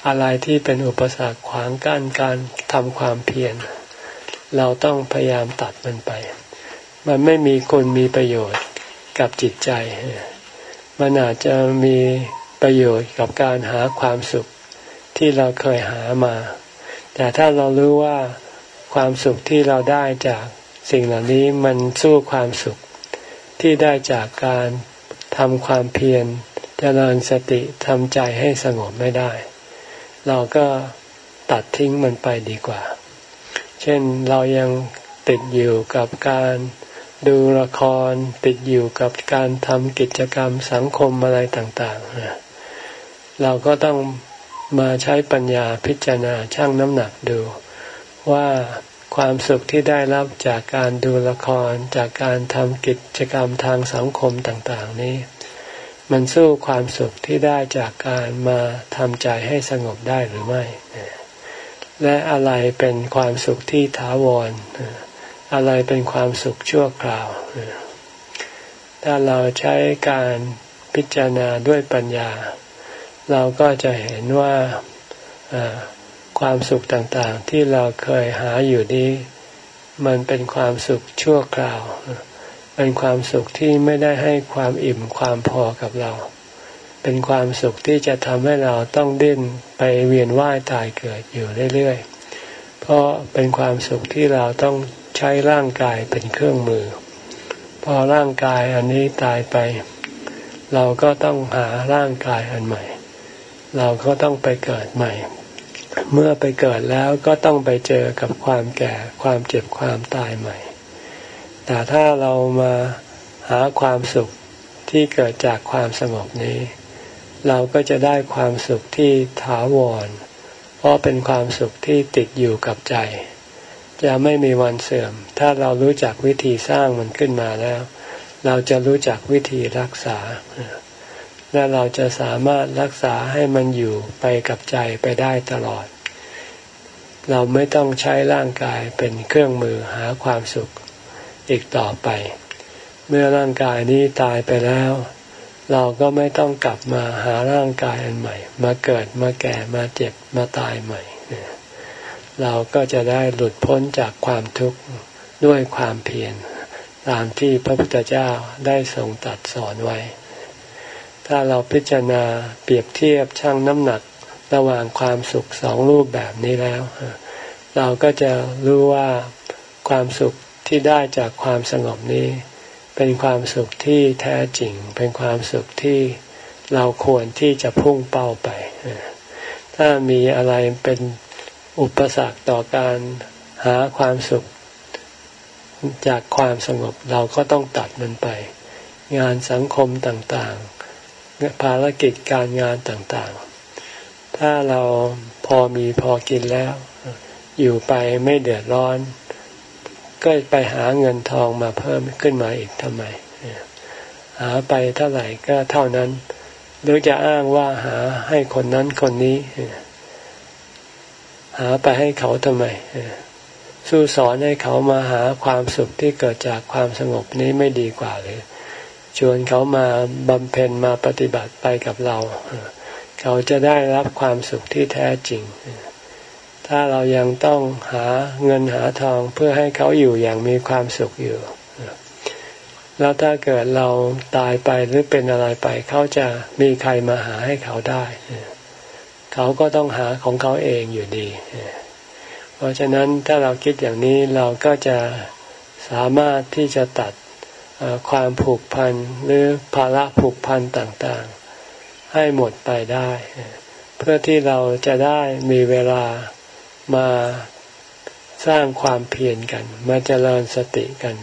Speaker 1: อะไรที่เป็นอุปสรรคขวางกั้นการทำความเพียร เราต้องพยายามตัดมันไป มันไม่มีคุณมีประโยชน์กับจิตใจ มันอาจจะมีประโยชน์กับการหาความสุขที่เราเคยหามา แต่ถ้าเรารู้ว่าความสุขที่เราได้จากสิ่งเหล่านี้มันสู้ความสุขที่ได้จากการทำความเพียรเจริญสติทำใจให้สงบไม่ได้ เราก็ตัดทิ้งมันไปดีกว่า เช่นเรายังติดอยู่กับการดูละครติดอยู่กับการทำกิจกรรมสังคมอะไรต่างๆ เราก็ต้องมาใช้ปัญญาพิจารณาชั่งน้ำหนักดู ว่าความสุขที่ได้รับจากการดูละครจากการทำกิจกรรมทางสังคมต่างๆ นี้ มันสู้ความสุขที่ได้จากการมาทำใจให้สงบได้หรือไม่ และอะไรเป็นความสุขที่ถาวร อะไรเป็นความสุขชั่วคราว ถ้าเราใช้การพิจารณาด้วยปัญญา เราก็จะเห็นว่าความสุขต่างๆ ที่เราเคยหาอยู่นี้ มันเป็นความสุขชั่วคราว เป็นความสุขที่ไม่ได้ให้ความอิ่มความพอกับเรา เป็นความสุขที่จะทำให้เราต้องดิ้นไปเวียนว่ายตายเกิดอยู่เรื่อยๆ เพราะเป็นความสุขที่เราต้องใช้ร่างกายเป็นเครื่องมือ พอร่างกายอันนี้ตายไป เราก็ต้องหาร่างกายอันใหม่ เราก็ต้องไปเกิดใหม่ เมื่อไปเกิดแล้วก็ต้องไปเจอกับความแก่ความเจ็บความตายใหม่ แต่ถ้าเรามาหาความสุขที่เกิดจากความสงบนี้ เราก็จะได้ความสุขที่ถาวร เพราะเป็นความสุขที่ติดอยู่กับใจ จะไม่มีวันเสื่อม ถ้าเรารู้จักวิธีสร้างมันขึ้นมาแล้ว เราจะรู้จักวิธีรักษา และเราจะสามารถรักษาให้มันอยู่ไปกับใจไปได้ตลอด เราไม่ต้องใช้ร่างกายเป็นเครื่องมือหาความสุขอีกต่อไป เมื่อร่างกายนี้ตายไปแล้ว เราก็ไม่ต้องกลับมาหาร่างกายอันใหม่ มาเกิดมาแก่มาเจ็บมาตายใหม่ เราก็จะได้หลุดพ้นจากความทุกข์ด้วยความเพียรตามที่พระพุทธเจ้าได้ทรงตัดสอนไว้ ถ้าเราพิจารณาเปรียบเทียบชั่งน้ำหนักระหว่างความสุขสองรูปแบบนี้แล้ว เราก็จะรู้ว่าความสุขที่ได้จากความสงบนี้ เป็นความสุขที่แท้จริง เป็นความสุขที่เราควรที่จะพุ่งเป้าไป ถ้ามีอะไรเป็นอุปสรรคต่อการหาความสุขจากความสงบเราก็ต้องตัดมันไป งานสังคมต่างๆ ภารกิจการงานต่างๆ ถ้าเราพอมีพอกินแล้ว อยู่ไปไม่เดือดร้อน ก็ไปหาเงินทองมาเพิ่มขึ้นมาอีกทำไม หาไปเท่าไหร่ก็เท่านั้น หรือจะอ้างว่าหาให้คนนั้นคนนี้ หาไปให้เขาทำไม สู้สอนให้เขามาหาความสุขที่เกิดจากความสงบนี้ไม่ดีกว่าเลยชวนเขามาบำเพ็ญมาปฏิบัติไปกับเรา เขาจะได้รับความสุขที่แท้จริง ถ้าเรายังต้องหาเงินหาทองเพื่อให้เขาอยู่อย่างมีความสุขอยู่ แล้วถ้าเกิดเราตายไปหรือเป็นอะไรไป เขาจะมีใครมาหาให้เขาได้ เขาก็ต้องหาของเขาเองอยู่ดี เพราะฉะนั้นถ้าเราคิดอย่างนี้เราก็จะสามารถที่จะตัดความผูกพันหรือภาระผูกพันต่างๆ ให้หมดไปได้ เพื่อที่เราจะได้มีเวลา มาสร้างความเพียรกัน มาเจริญสติกัน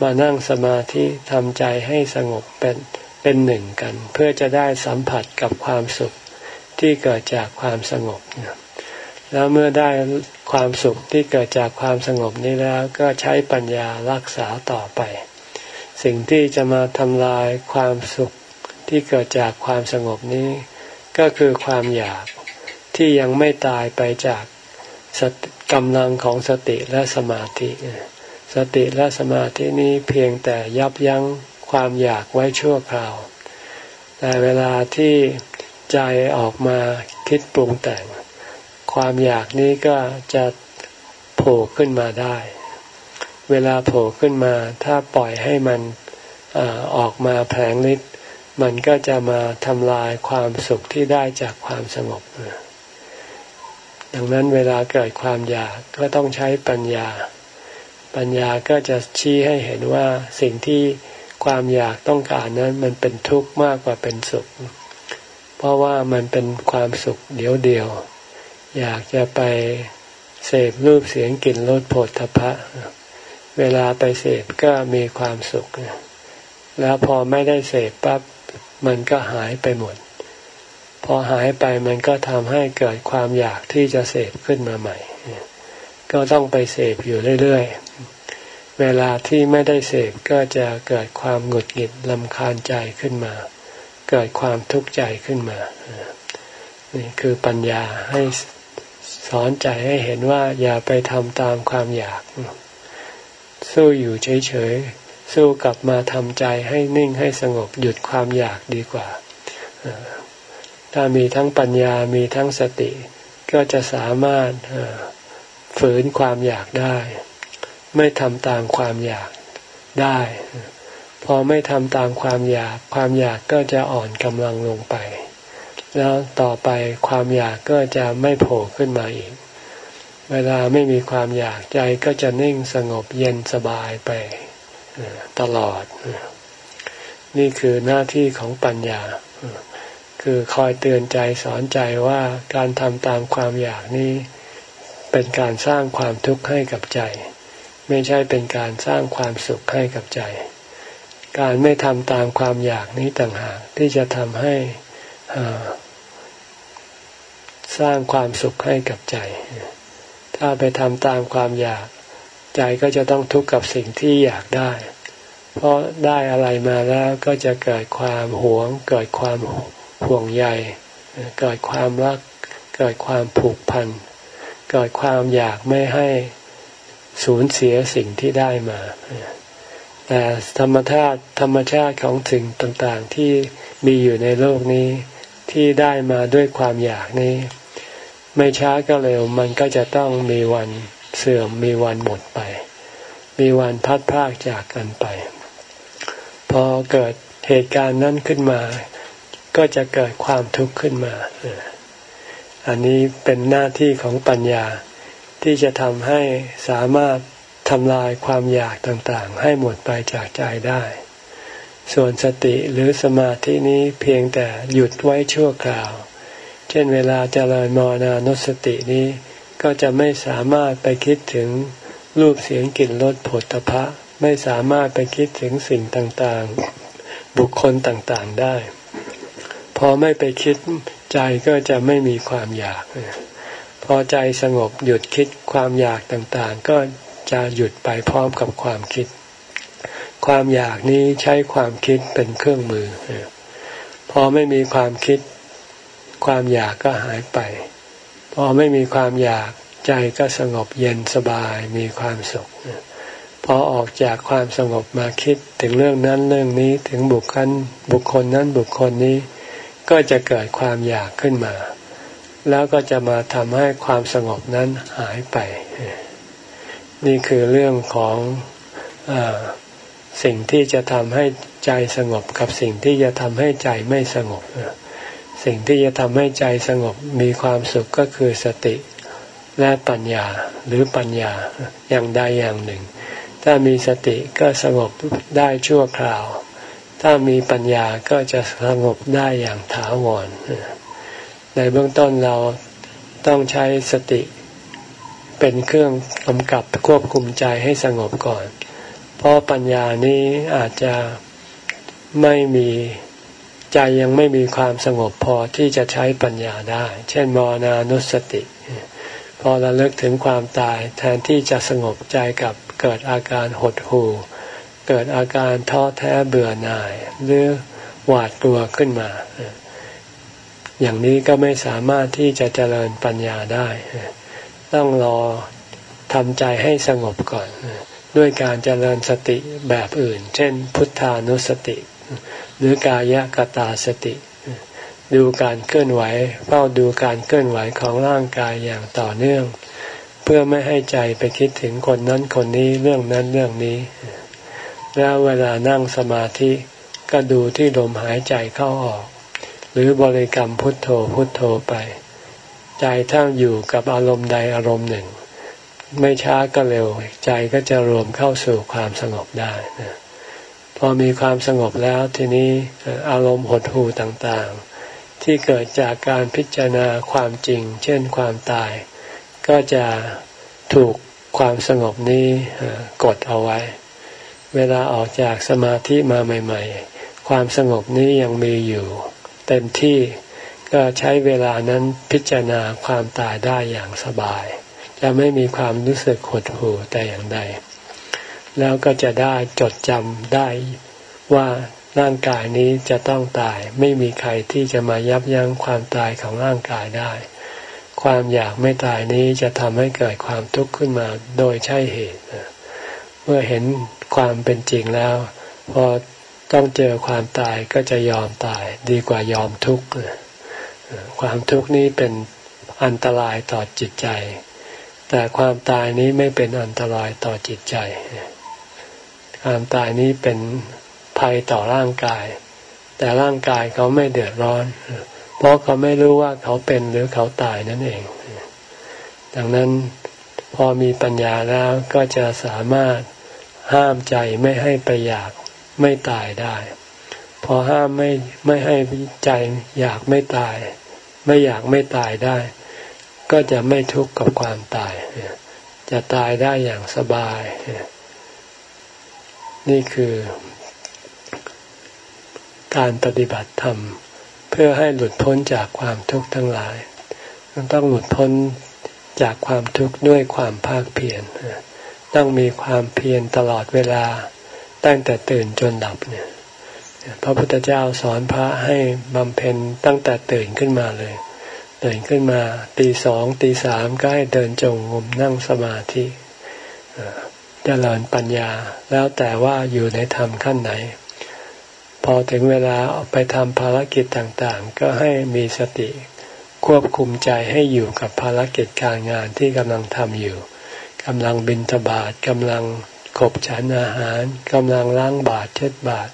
Speaker 1: มานั่งสมาธิทำใจให้สงบเป็นเป็นหนึ่งกัน เพื่อจะได้สัมผัสกับความสุขที่เกิดจากความสงบ แล้วเมื่อได้ความสุขที่เกิดจากความสงบนี้แล้วก็ใช้ปัญญารักษาต่อไป สิ่งที่จะมาทำลายความสุขที่เกิดจากความสงบนี้ ก็คือความอยากที่ยังไม่ตายไปจาก กำลังของสติและสมาธิ สติและสมาธินี้เพียงแต่ยับยั้งความอยากไว้ชั่วคราว แต่เวลาที่ใจออกมาคิดปรุงแต่ง ความอยากนี้ก็จะโผล่ขึ้นมาได้ เวลาโผล่ขึ้นมาถ้าปล่อยให้มันออกมาแผลงฤทธิ์มันก็จะมาทำลายความสุขที่ได้จากความสงบ ดังนั้นเวลาเกิดความอยากก็ต้องใช้ปัญญา ปัญญาก็จะชี้ให้เห็นว่าสิ่งที่ความอยากต้องการนั้นมันเป็นทุกข์มากกว่าเป็นสุข เพราะว่ามันเป็นความสุขเดียวเดียว อยากจะไปเสพรูปเสียงกลิ่นรสโผฏฐพะ เวลาไปเสพก็มีความสุข แล้วพอไม่ได้เสพปั๊บมันก็หายไปหมด อหายไปมันก็ทำให้เกิดความอยากที่จะเสพขึ้นมาใหม่ ก็ต้องไปเสพอยู่เรื่อยๆ เวลาที่ไม่ได้เสพก็จะเกิดความหงุดหงิดลำคาญใจขึ้นมา เกิดความทุกข์ใจขึ้นมา นี่คือปัญญาให้สอนใจให้เห็นว่าอย่าไปทำตามความอยาก สู้อยู่เฉยๆ สู้กลับมาทำใจให้นิ่งให้สงบหยุดความอยากดีกว่า ถ้ามีทั้งปัญญามีทั้งสติ ก็จะสามารถฝืนความอยากได้ ไม่ทำตามความอยากได้ พอไม่ทำตามความอยาก ความอยากก็จะอ่อนกำลังลงไป แล้วต่อไปความอยากก็จะไม่โผล่ขึ้นมาอีก เวลาไม่มีความอยากใจก็จะนิ่งสงบเย็นสบายไปตลอด นี่คือหน้าที่ของปัญญา คือคอยเตือนใจสอนใจว่าการทำตามความอยากนี้ เป็นการสร้างความทุกข์ให้กับใจ ไม่ใช่เป็นการสร้างความสุขให้กับใจ การไม่ทำตามความอยากนี้ต่างหากที่จะทำให้สร้างความสุขให้กับใจ ถ้าไปทำตามความอยาก ใจก็จะต้องทุกข์กับสิ่งที่อยากได้ เพราะได้อะไรมาแล้วก็จะเกิดความหวง เกิดความ ห่วงใยเกิดความรัก เกิดความผูกพัน เกิดความอยากไม่ให้สูญเสียสิ่งที่ได้มา แต่ธรรมชาติธรรมชาติของสิ่งต่างๆที่มีอยู่ในโลกนี้ที่ได้มาด้วยความอยากนี้ ไม่ช้าก็เร็วมันก็จะต้องมีวันเสื่อมมีวันหมดไป มีวันพัดพากจากกันไป พอเกิดเหตุการณ์นั้นขึ้นมา ก็จะเกิดความทุกข์ขึ้นมา อันนี้เป็นหน้าที่ของปัญญาที่จะทำให้สามารถทำลายความอยากต่างๆ ให้หมดไปจากใจได้ ส่วนสติหรือสมาธินี้เพียงแต่หยุดไว้ชั่วคราว เช่นเวลาเจริญมรณานุสตินี้ก็จะไม่สามารถไปคิดถึงรูปเสียงกลิ่นรสผลตภะไม่สามารถไปคิดถึงสิ่งต่างๆ บุคคลต่างๆได้ พอไม่ไปคิดใจก็จะไม่มีความอยาก พอใจสงบหยุดคิดความอยากต่างๆ ก็จะหยุดไปพร้อมกับความคิด ความอยากนี้ใช้ความคิดเป็นเครื่องมือ พอไม่มีความคิด ความอยากก็หายไป พอไม่มีความอยากใจก็สงบเย็นสบายมีความสุขพอออกจากความสงบมาคิดถึงเรื่องนั้นเรื่องนี้ถึงบุคคลบุคคลนั้นบุคคลนี้ ก็จะเกิดความอยากขึ้นมา แล้วก็จะมาทำให้ความสงบนั้นหายไป นี่คือเรื่องของอสิ่งที่จะทำให้ใจสงบกับสิ่งที่จะทำให้ใจไม่สงบ สิ่งที่จะทำให้ใจสงบมีความสุขก็คือสติและปัญญาหรือปัญญาอย่างใดอย่างหนึ่ง ถ้ามีสติก็สงบได้ชั่วคราว ถ้ามีปัญญาก็จะสงบได้อย่างถาวร ในเบื้องต้นเราต้องใช้สติ เป็นเครื่องกำกับควบคุมใจให้สงบก่อน เพราะปัญญานี้อาจจะไม่มีใจยังไม่มีความสงบพอที่จะใช้ปัญญาได้ เช่นมรณานุสติ พอเราเลิกถึงความตายแทนที่จะสงบใจกับเกิดอาการหดหู่ เกิดอาการท้อแท้เบื่อหน่าย หรือหวาดกลัวขึ้นมา อย่างนี้ก็ไม่สามารถที่จะเจริญปัญญาได้ ต้องรอทำใจให้สงบก่อน ด้วยการเจริญสติแบบอื่น เช่น พุทธานุสติ หรือกายกตาสติ ดูการเคลื่อนไหวเฝ้าดูการเคลื่อนไหวของร่างกายอย่างต่อเนื่อง เพื่อไม่ให้ใจไปคิดถึงคนนั้นคนนี้เรื่องนั้นเรื่องนี้ แล้วเวลานั่งสมาธิก็ดูที่ลมหายใจเข้าออก หรือบริกรรมพุทโธพุทโธไป ใจถ้าอยู่กับอารมณ์ใดอารมณ์หนึ่ง ไม่ช้าก็เร็ว ใจก็จะรวมเข้าสู่ความสงบได้นะพอมีความสงบแล้วทีนี้อารมณ์หดหู่ต่างๆ ที่เกิดจากการพิจารณาความจริง เช่นความตาย ก็จะถูกความสงบนี้กดเอาไว้ เวลาออกจากสมาธิมาใหม่ ๆ ความสงบนี้ยังมีอยู่ เต็มที่ก็ใช้เวลานั้นพิจารณาความตายได้อย่างสบาย จะไม่มีความรู้สึกหดหู่แต่อย่างใด แล้วก็จะได้จดจำได้ว่าร่างกายนี้จะต้องตาย ไม่มีใครที่จะมายับยั้งความตายของร่างกายได้ ความอยากไม่ตายนี้จะทำให้เกิดความทุกข์ขึ้นมาโดยใช่เหตุ เมื่อเห็น ความเป็นจริงแล้ว พอต้องเจอความตายก็จะยอมตาย ดีกว่ายอมทุกข์ความทุกข์นี้เป็นอันตรายต่อจิตใจ แต่ความตายนี้ไม่เป็นอันตรายต่อจิตใจ ความตายนี้เป็นภัยต่อร่างกาย แต่ร่างกายเขาไม่เดือดร้อน เพราะเขาไม่รู้ว่าเขาเป็นหรือเขาตายนั่นเอง ดังนั้นพอมีปัญญาแล้วก็จะสามารถ ห้ามใจไม่ให้ไปอยากไม่ตายได้ พอห้ามไม่ไม่ให้ใจอยากไม่ตาย ไม่อยากไม่ตายได้ ก็จะไม่ทุกข์กับความตาย จะตายได้อย่างสบาย นี่คือการปฏิบัติธรรม เพื่อให้หลุดพ้นจากความทุกข์ทั้งหลาย ต้องหลุดพ้นจากความทุกข์ด้วยความภาคเพียร ต้องมีความเพียรตลอดเวลาตั้งแต่ตื่นจนหลับเนี่ยพระพุทธเจ้าสอนพระให้บำเพ็ญตั้งแต่ตื่นขึ้นมาเลยตื่นขึ้นมาตีสองตีสามก็ให้เดินจงกรมนั่งสมาธิเจริญปัญญาแล้วแต่ว่าอยู่ในธรรมขั้นไหน พอถึงเวลาไปทำภารกิจต่างๆ ก็ให้มีสติควบคุมใจให้อยู่กับภารกิจการงานที่กำลังทำอยู่ กำลังบินทบาทกำลังขบฉันอาหารกำลังล้างบาตรเช็ดบาตร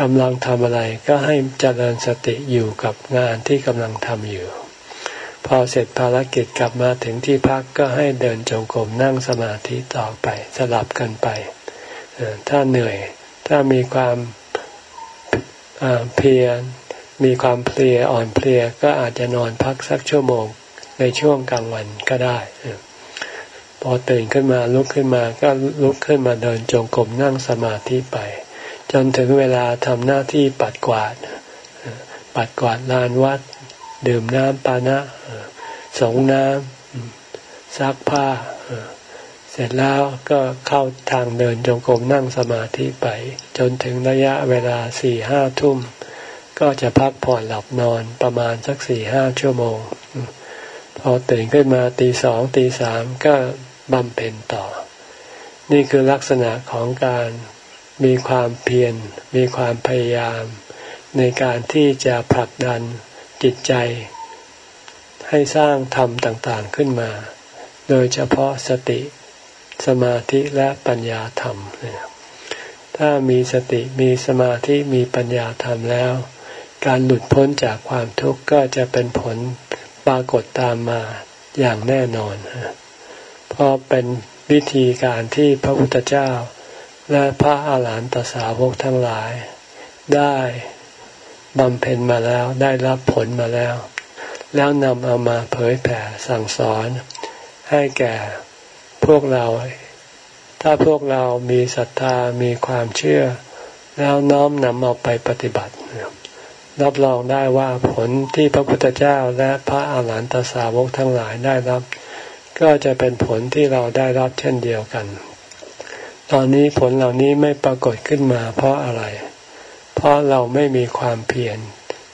Speaker 1: กำลังทำอะไรก็ให้เจริญสติอยู่กับงานที่กำลังทำอยู่ พอเสร็จภารกิจกลับมาถึงที่พักก็ให้เดินจงกรมนั่งสมาธิต่อไปสลับกันไป ถ้าเหนื่อย ถ้ามีความเพียรมีความเพลียอ่อนเพลียก็อาจจะนอนพักสักชั่วโมงในช่วงกลางวันก็ได้ พอตื่นขึ้นมาลุกขึ้นมาก็ลุกขึ้นมาเดินจงกรมนั่งสมาธิไป จนถึงเวลาทำหน้าที่ปัดกวาด ปัดกวาดลานวัด ดื่มน้ำปานะสงน้ำซักผ้า เสร็จแล้วก็เข้าทางเดินจงกรมนั่งสมาธิไป จนถึงระยะเวลาสี่ห้าทุ่ม ก็จะพักผ่อนหลับนอนประมาณสักสี่ห้าชั่วโมงพอตื่นขึ้นมาตีสองตีสามก็ บำเพ็ญต่อ นี่คือลักษณะของการมีความเพียรมีความพยายาม ในการที่จะผลักดันจิตใจ ให้สร้างธรรมต่างๆขึ้นมา โดยเฉพาะสติสมาธิและปัญญาธรรม ถ้ามีสติมีสมาธิมีปัญญาธรรมแล้ว การหลุดพ้นจากความทุกข์ก็จะเป็นผลปรากฏตามมาอย่างแน่นอน เพราะเป็นวิธีการที่พระพุทธเจ้า และพระอาหารหันตสาวกทั้งหลาย ได้บำเพ็ญมาแล้วได้รับผลมาแล้ว แล้วนำเอามาเผยแผ่สั่งสอนให้แก่พวกเรา ถ้าพวกเรามีศรัทธามีความเชื่อ แล้วน้อมนำเอาไปปฏิบัติ รับรองได้ว่าผลที่พระพุทธเจ้าและพระอาหารหันตสาวกทั้งหลายได้รับ ก็จะเป็นผลที่เราได้รับเช่นเดียวกัน ตอนนี้ผลเหล่านี้ไม่ปรากฏขึ้นมา เพราะอะไร เพราะเราไม่มีความเพียร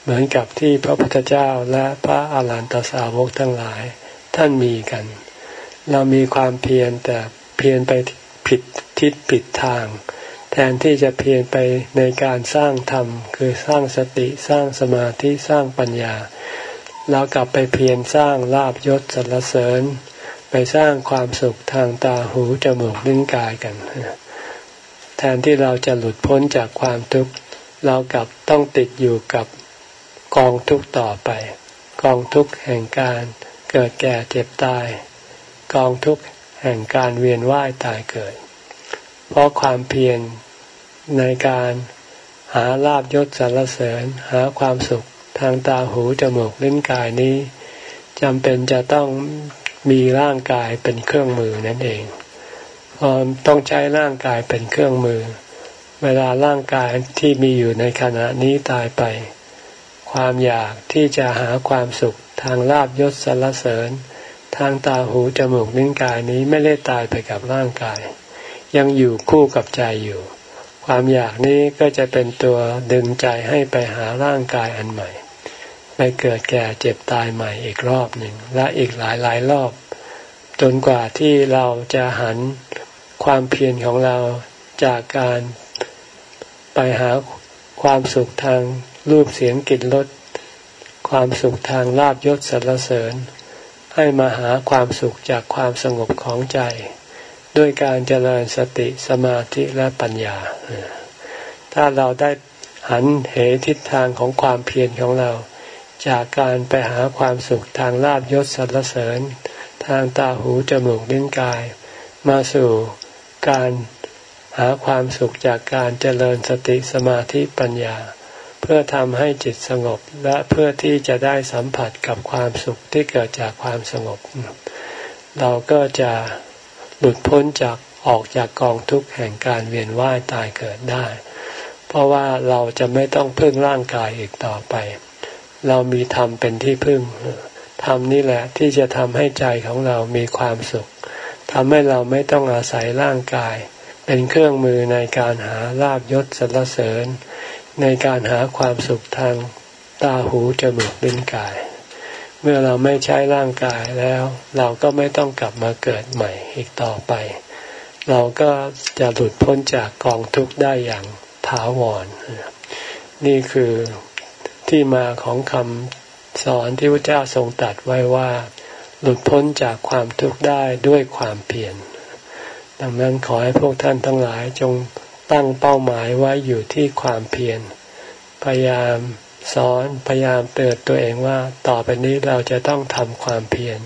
Speaker 1: เหมือนกับที่พระพุทธเจ้าและพระอาหารหันตสาวกทั้งหลาย ท่านมีกัน เรามีความเพียรแต่เพียรไปผิดทิศผิดทาง แทนที่จะเพียรไปในการสร้างธรรม คือสร้างสติสร้างสมาธิสร้างปัญญาเรากลับไปเพียรสร้างลาบยศสรรเสริญ ไปสร้างความสุขทางตาหูจมูกลิ้นกายกัน แทนที่เราจะหลุดพ้นจากความทุกข์เรากลับต้องติดอยู่กับกองทุกข์ต่อไป กองทุกข์แห่งการเกิดแก่เจ็บตาย กองทุกข์แห่งการเวียนว่ายตายเกิด เพราะความเพียรในการหาลาบยศสรรเสริญหาความสุขทางตาหูจมูกลิ้นกายนี้จำเป็นจะต้อง มีร่างกายเป็นเครื่องมือนั่นเองพอต้องใช้ร่างกายเป็นเครื่องมือ เวลาร่างกายที่มีอยู่ในขณะนี้ตายไป ความอยากที่จะหาความสุขทางลาบยศสรรเสริญ ทางตาหูจมูกนิ้นกายนี้ไม่ได้ตายไปกับร่างกาย ยังอยู่คู่กับใจอยู่ ความอยากนี้ก็จะเป็นตัวดึงใจให้ไปหาร่างกายอันใหม่ เกิดแก่เจ็บตายใหม่อีกรอบหนึ่งและอีกหลายหลายรอบ จนกว่าที่เราจะหันความเพียรของเราจากการไปหาความสุขทางรูปเสียงกลิ่นรสความสุขทางลาบยศสรรเสริญ ให้มาหาความสุขจากความสงบของใจ ด้วยการเจริญสติสมาธิและปัญญา ถ้าเราได้หันเหทิศทางของความเพียรของเรา จากการไปหาความสุขทางลาบยศสรรเสริญ ทางตาหูจมูกลิ้นกาย มาสู่การหาความสุขจากการเจริญสติสมาธิปัญญา เพื่อทำให้จิตสงบและเพื่อที่จะได้สัมผัสกับความสุขที่เกิดจากความสงบ เราก็จะหลุดพ้นจากออกจากกองทุกข์แห่งการเวียนว่ายตายเกิดได้ เพราะว่าเราจะไม่ต้องพึ่งร่างกายอีกต่อไป เรามีธรรมเป็นที่พึ่งธรรมนี่แหละที่จะทำให้ใจของเรามีความสุขทำให้เราไม่ต้องอาศัยร่างกาย เป็นเครื่องมือในการหาลาบยศสรรเสริญ ในการหาความสุขทางตาหูจมูกลิ้นกาย เมื่อเราไม่ใช้ร่างกายแล้ว เราก็ไม่ต้องกลับมาเกิดใหม่อีกต่อไป เราก็จะหลุดพ้นจากกองทุกข์ได้อย่างถาวร นี่คือ ที่มาของคำสอนที่พระเจ้าทรงตรัสไว้ว่า หลุดพ้นจากความทุกข์ได้ด้วยความเพียรดังนั้นขอให้พวกท่านทั้งหลายจงตั้งเป้าหมายไว้อยู่ที่ความเพียรพยายามสอนพยายามเตือนตัวเองว่า ต่อไปนี้เราจะต้องทำความเพียร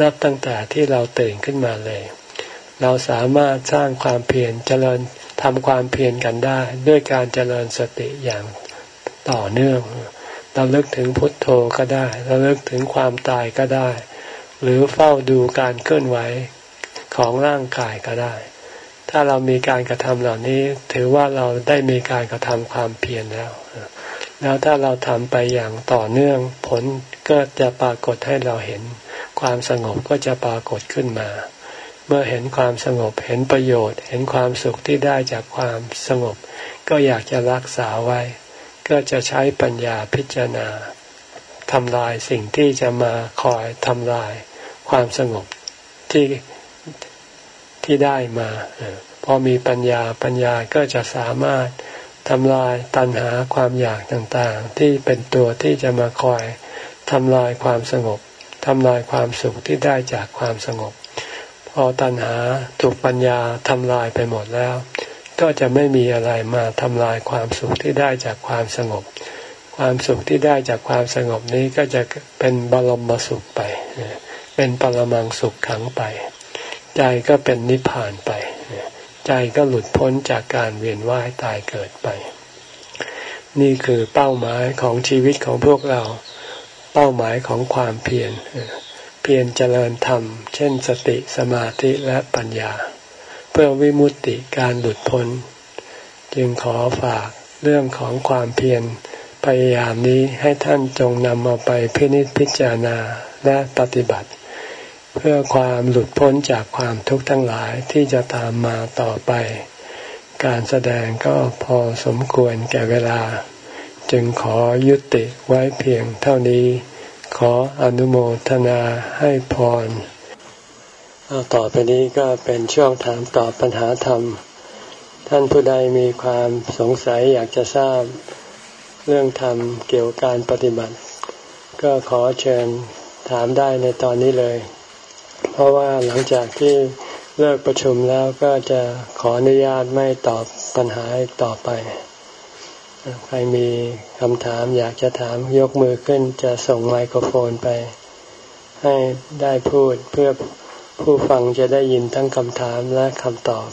Speaker 1: นับตั้งแต่ที่เราตื่นขึ้นมาเลย เราสามารถสร้างความเพียรเจริญทำความเพียรกันได้ ด้วยการเจริญสติอย่าง ต่อเนื่องเราเลิกถึงพุทโธก็ได้เราเลิกถึงความตายก็ได้ หรือเฝ้าดูการเคลื่อนไหวของร่างกายก็ได้ ถ้าเรามีการกระทำเหล่านี้ ถือว่าเราได้มีการกระทำความเพียรแล้ว แล้วถ้าเราทำไปอย่างต่อเนื่องผลก็จะปรากฏให้เราเห็น ความสงบก็จะปรากฏขึ้นมา เมื่อเห็นความสงบเห็นประโยชน์ เห็นความสุขที่ได้จากความสงบ ก็อยากจะรักษาไว้ ก็จะใช้ปัญญาพิจารณาทำลายสิ่งที่จะมาคอยทำลายความสงบที่ที่ได้มาพอมีปัญญาปัญญาก็จะสามารถทำลายตัณหาความอยากต่างๆ ที่เป็นตัวที่จะมาคอยทำลายความสงบทำลายความสุขที่ได้จากความสงบ พอตัณหาถูกปัญญาทำลายไปหมดแล้ว ก็จะไม่มีอะไรมาทำลายความสุขที่ได้จากความสงบ ความสุขที่ได้จากความสงบนี้ก็จะเป็นบรมสุขไป เป็นปรมังสุขขังไป ใจก็เป็นนิพพานไป ใจก็หลุดพ้นจากการเวียนว่ายตายเกิดไป นี่คือเป้าหมายของชีวิตของพวกเรา เป้าหมายของความเพียร เพียรเจริญธรรม เช่นสติสมาธิและปัญญา พื่อวิมุตติการหลุดพ้น จึงขอฝากเรื่องของความเพียรพยายามนี้ให้ท่านจงนำเอาไปพินิจพิจารณาและปฏิบัติ เพื่อความหลุดพ้นจากความทุกข์ทั้งหลายที่จะตามมาต่อไป การแสดงก็พอสมควรแก่เวลา จึงขอยุติไว้เพียงเท่านี้ ขออนุโมทนาให้พร ต่อไปนี้ก็เป็นช่วงถามตอบปัญหาธรรม ท่านผู้ใดมีความสงสัยอยากจะทราบเรื่องธรรมเกี่ยวกับการปฏิบัติ ก็ขอเชิญถามได้ในตอนนี้เลย เพราะว่าหลังจากที่เลิกประชุมแล้วก็จะขออนุญาตไม่ตอบปัญหาต่อไป ใครมีคำถามอยากจะถามยกมือขึ้นจะส่งไมโครโฟนไป ให้ได้พูดเพื่อ ผู้ฟังจะได้ยินทั้งคำถามและคำตอบ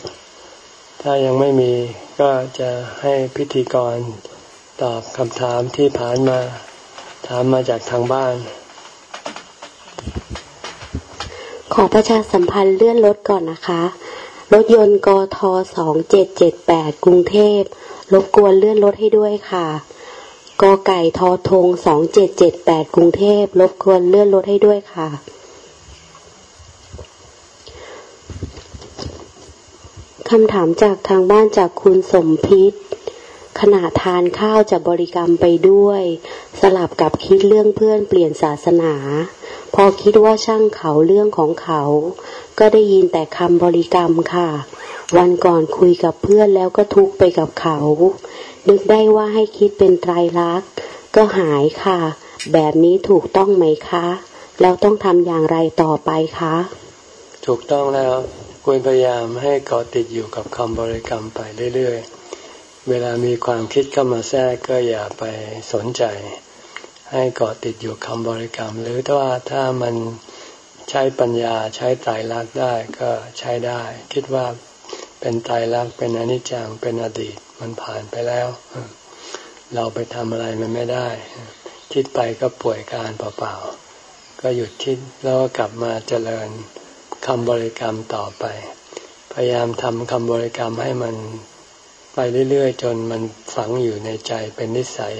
Speaker 1: ถ้ายังไม่มีก็จะให้พิธีกรตอบคำถามที่ผ่านมา ถามมาจากทางบ้าน
Speaker 2: ขอประชาสัมพันธ์เลื่อนรถก่อนนะคะ รถยนต์กทสองเจ็ดเจ็ดแปดกรุงเทพรบกวนเลื่อนรถให้ด้วยค่ะกไก่ทอทงสองเจ็ดเจ็ดแปดกรุงเทพรบกวนเลื่อนรถให้ด้วยค่ะ คำถามจากทางบ้านจากคุณสมพิษขณะทานข้าวจะบริกรรมไปด้วย สลับกับคิดเรื่องเพื่อนเปลี่ยนศาสนา พอคิดว่าช่างเขาเรื่องของเขา ก็ได้ยินแต่คำบริกรรมค่ะ วันก่อนคุยกับเพื่อนแล้วก็ทุกไปกับเขา นึกได้ว่าให้คิดเป็นไตรลักษณ์ก็หายค่ะ แบบนี้ถูกต้องไหมคะ แล้วต้องทำอย่างไรต่อไปคะ
Speaker 1: ถูกต้องแล้ว ควรพยายามให้เกาะติดอยู่กับคำบริกรรมไปเรื่อยๆ เวลามีความคิดเข้ามาแทรกก็อย่าไปสนใจ ให้เกาะติดอยู่คำบริกรรม หรือถ้าว่าถ้ามันใช้ปัญญาใช้ไตรลักษณ์ได้ก็ใช้ได้ คิดว่าเป็นตายรักเป็นอนิจจังเป็นอดีตมันผ่านไปแล้ว เราไปทำอะไรมันไม่ได้ คิดไปก็ป่วยการเปล่าๆก็หยุดคิดแล้วก็กลับมาเจริญ คำบริกรรมต่อไป พยายามทำคำบริกรรมให้มันไปเรื่อยๆ จนมันฝังอยู่ในใจเป็นนิสัย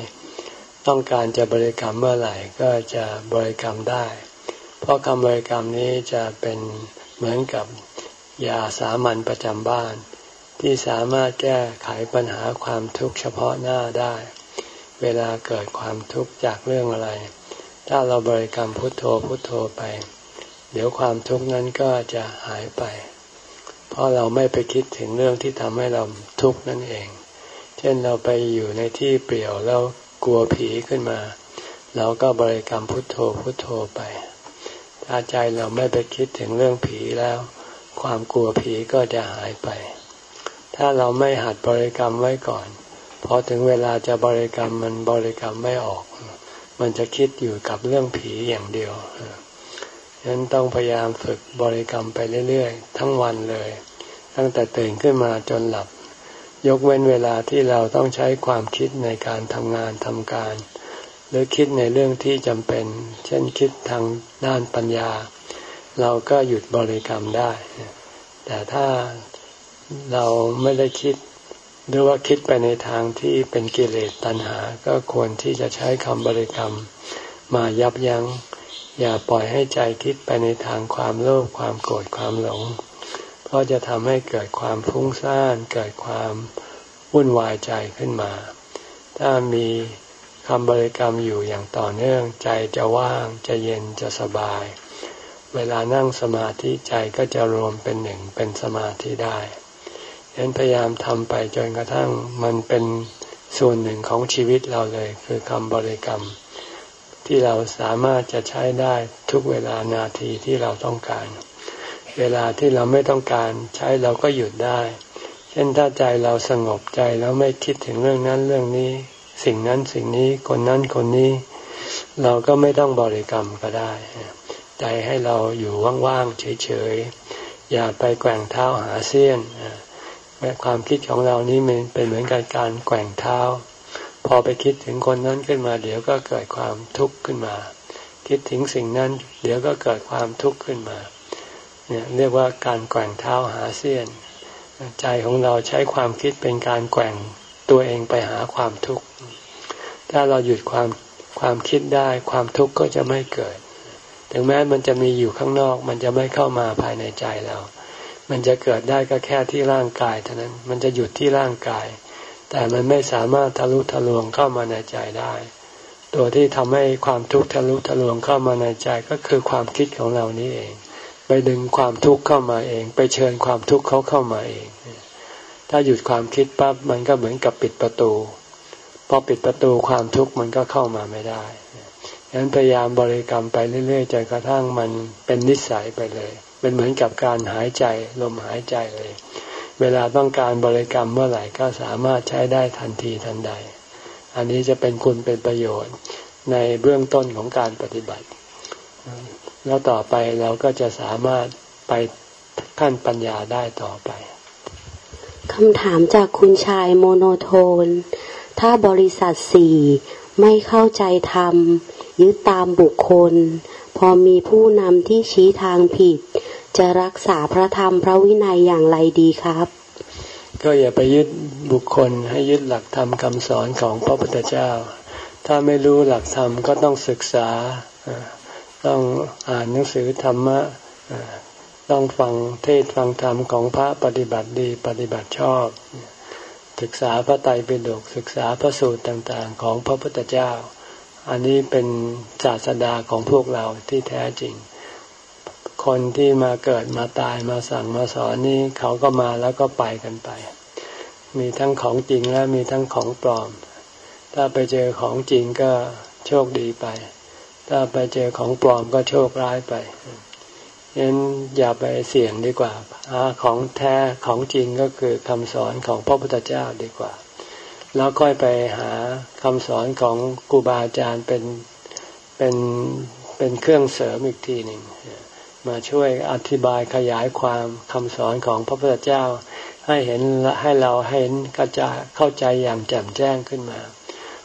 Speaker 1: ต้องการจะบริกรรมเมื่อไหร่ก็จะบริกรรมได้ เพราะคำบริกรรมนี้จะเป็นเหมือนกับยาสามัญประจำบ้าน ที่สามารถแก้ไขปัญหาความทุกข์เฉพาะหน้าได้ เวลาเกิดความทุกข์จากเรื่องอะไร ถ้าเราบริกรรมพุทโธพุทโธไป เดี๋ยวความทุกข์นั้นก็จะหายไป เพราะเราไม่ไปคิดถึงเรื่องที่ทำให้เราทุกข์นั่นเอง เช่นเราไปอยู่ในที่เปลี่ยวแล้วกลัวผีขึ้นมา เราก็บริกรรมพุทโธพุทโธไป ถ้าใจเราไม่ไปคิดถึงเรื่องผีแล้ว ความกลัวผีก็จะหายไป ถ้าเราไม่หัดบริกรรมไว้ก่อนพอถึงเวลาจะบริกรรมมันบริกรรมไม่ออก มันจะคิดอยู่กับเรื่องผีอย่างเดียว ฉะนั้นต้องพยายามฝึกบริกรรมไปเรื่อยๆ ทั้งวันเลย ตั้งแต่ตื่นขึ้นมาจนหลับ ยกเว้นเวลาที่เราต้องใช้ความคิดในการทำงานทำการ หรือคิดในเรื่องที่จำเป็น เช่นคิดทางด้านปัญญา เราก็หยุดบริกรรมได้ แต่ถ้าเราไม่ได้คิดหรือว่าคิดไปในทางที่เป็นกิเลสตัณหา ก็ควรที่จะใช้คำบริกรรมมายับยัง้ง อย่าปล่อยให้ใจคิดไปในทางความโลภความโกรธความหลง เพราะจะทำให้เกิดความฟุ้งซ่านเกิดความวุ่นวายใจขึ้นมา ถ้ามีคำบริกรรมอยู่อย่างต่อเนื่อง ใจจะว่างจะเย็นจะสบาย เวลานั่งสมาธิใจก็จะรวมเป็นหนึ่งเป็นสมาธิได้ฉะนั้นพยายามทำไปจนกระทั่งมันเป็นส่วนหนึ่งของชีวิตเราเลย คือคำบริกรรม ที่เราสามารถจะใช้ได้ทุกเวลานาทีที่เราต้องการ เวลาที่เราไม่ต้องการใช้เราก็หยุดได้ เช่นถ้าใจเราสงบใจแล้วไม่คิดถึงเรื่องนั้นเรื่องนี้ สิ่งนั้นสิ่งนี้คนนั้นคนนี้ เราก็ไม่ต้องบริกรรมก็ได้ ใจให้เราอยู่ว่างๆเฉยๆอย่าไปแกว่งเท้าหาเสี้ยนความคิดของเรานี้มันเป็นเหมือนกับการแกว่งเท้า พอไปคิดถึงคนนั้นขึ้นมา เดี๋ยวก็เกิดความทุกข์ขึ้นมา คิดถึงสิ่งนั้น เดี๋ยวก็เกิดความทุกข์ขึ้นมา เนี่ยเรียกว่าการแกว่งเท้าหาเสี้ยน ใจของเราใช้ความคิดเป็นการแกว่งตัวเองไปหาความทุกข์ ถ้าเราหยุดความความคิดได้ความทุกข์ก็จะไม่เกิด ถึงแม้มันจะมีอยู่ข้างนอก มันจะไม่เข้ามาภายในใจเรา มันจะเกิดได้ก็แค่ที่ร่างกายเท่านั้น มันจะหยุดที่ร่างกาย แต่มันไม่สามารถทะลุทะลวงเข้ามาในใจได้ ตัวที่ทำให้ความทุกข์ทะลุทะลวงเข้ามาในใจก็คือความคิดของเรานี้เอง ไปดึงความทุกข์เข้ามาเอง ไปเชิญความทุกข์เขาเข้ามาเอง ถ้าหยุดความคิดปั๊บมันก็เหมือนกับปิดประตู พอปิดประตูความทุกข์มันก็เข้ามาไม่ได้ฉะนั้นพยายามบริกรรมไปเรื่อยๆจนกระทั่งมันเป็นนิสัยไปเลย เป็นเหมือนกับการหายใจลมหายใจเลย เวลาต้องการบริกรรมเมื่อไหร่ก็สามารถใช้ได้ทันทีทันใด อันนี้จะเป็นคุณเป็นประโยชน์ในเบื้องต้นของการปฏิบัติ แล้วต่อไปเราก็จะสามารถไปขั้นปัญญาได้ต่อไป
Speaker 2: คำถามจากคุณชายโมโนโทน ถ้าบริษัทสี่ไม่เข้าใจธรรมยึดตามบุคคล พอมีผู้นำที่ชี้ทางผิด จะรักษาพระธรรมพระวินัยอย่างไรดีครับ
Speaker 1: ก็อย่าไปยึดบุคคลให้ยึดหลักธรรมคำสอนของพระพุทธเจ้า ถ้าไม่รู้หลักธรรมก็ต้องศึกษา ต้องอ่านหนังสือธรรมะต้องฟังเทศฟังธรรมของพระปฏิบัติดีปฏิบัติชอบ ศึกษาพระไตรปิฎกศึกษาพระสูตรต่างๆ ของพระพุทธเจ้า อันนี้เป็นศาสดาของพวกเราที่แท้จริง คนที่มาเกิดมาตายมาสั่งมาสอนนี่เขาก็มาแล้วก็ไปกันไป มีทั้งของจริงและมีทั้งของปลอม ถ้าไปเจอของจริงก็โชคดีไป ถ้าไปเจอของปลอมก็โชคร้ายไปยันอย่าไปเสี่ยงดีกว่าหาของแท้ของจริงก็คือคำสอนของพระพุทธเจ้าดีกว่า แล้วค่อยไปหาคำสอนของครูบาอาจารย์เป็นเป็นเป็นเครื่องเสริมอีกทีหนึ่ง มาช่วยอธิบายขยายความคำสอนของพระพุทธเจ้า ให้เห็นให้เราเห็นกระจายเข้าใจอย่างแจ่มแจ้งขึ้นมา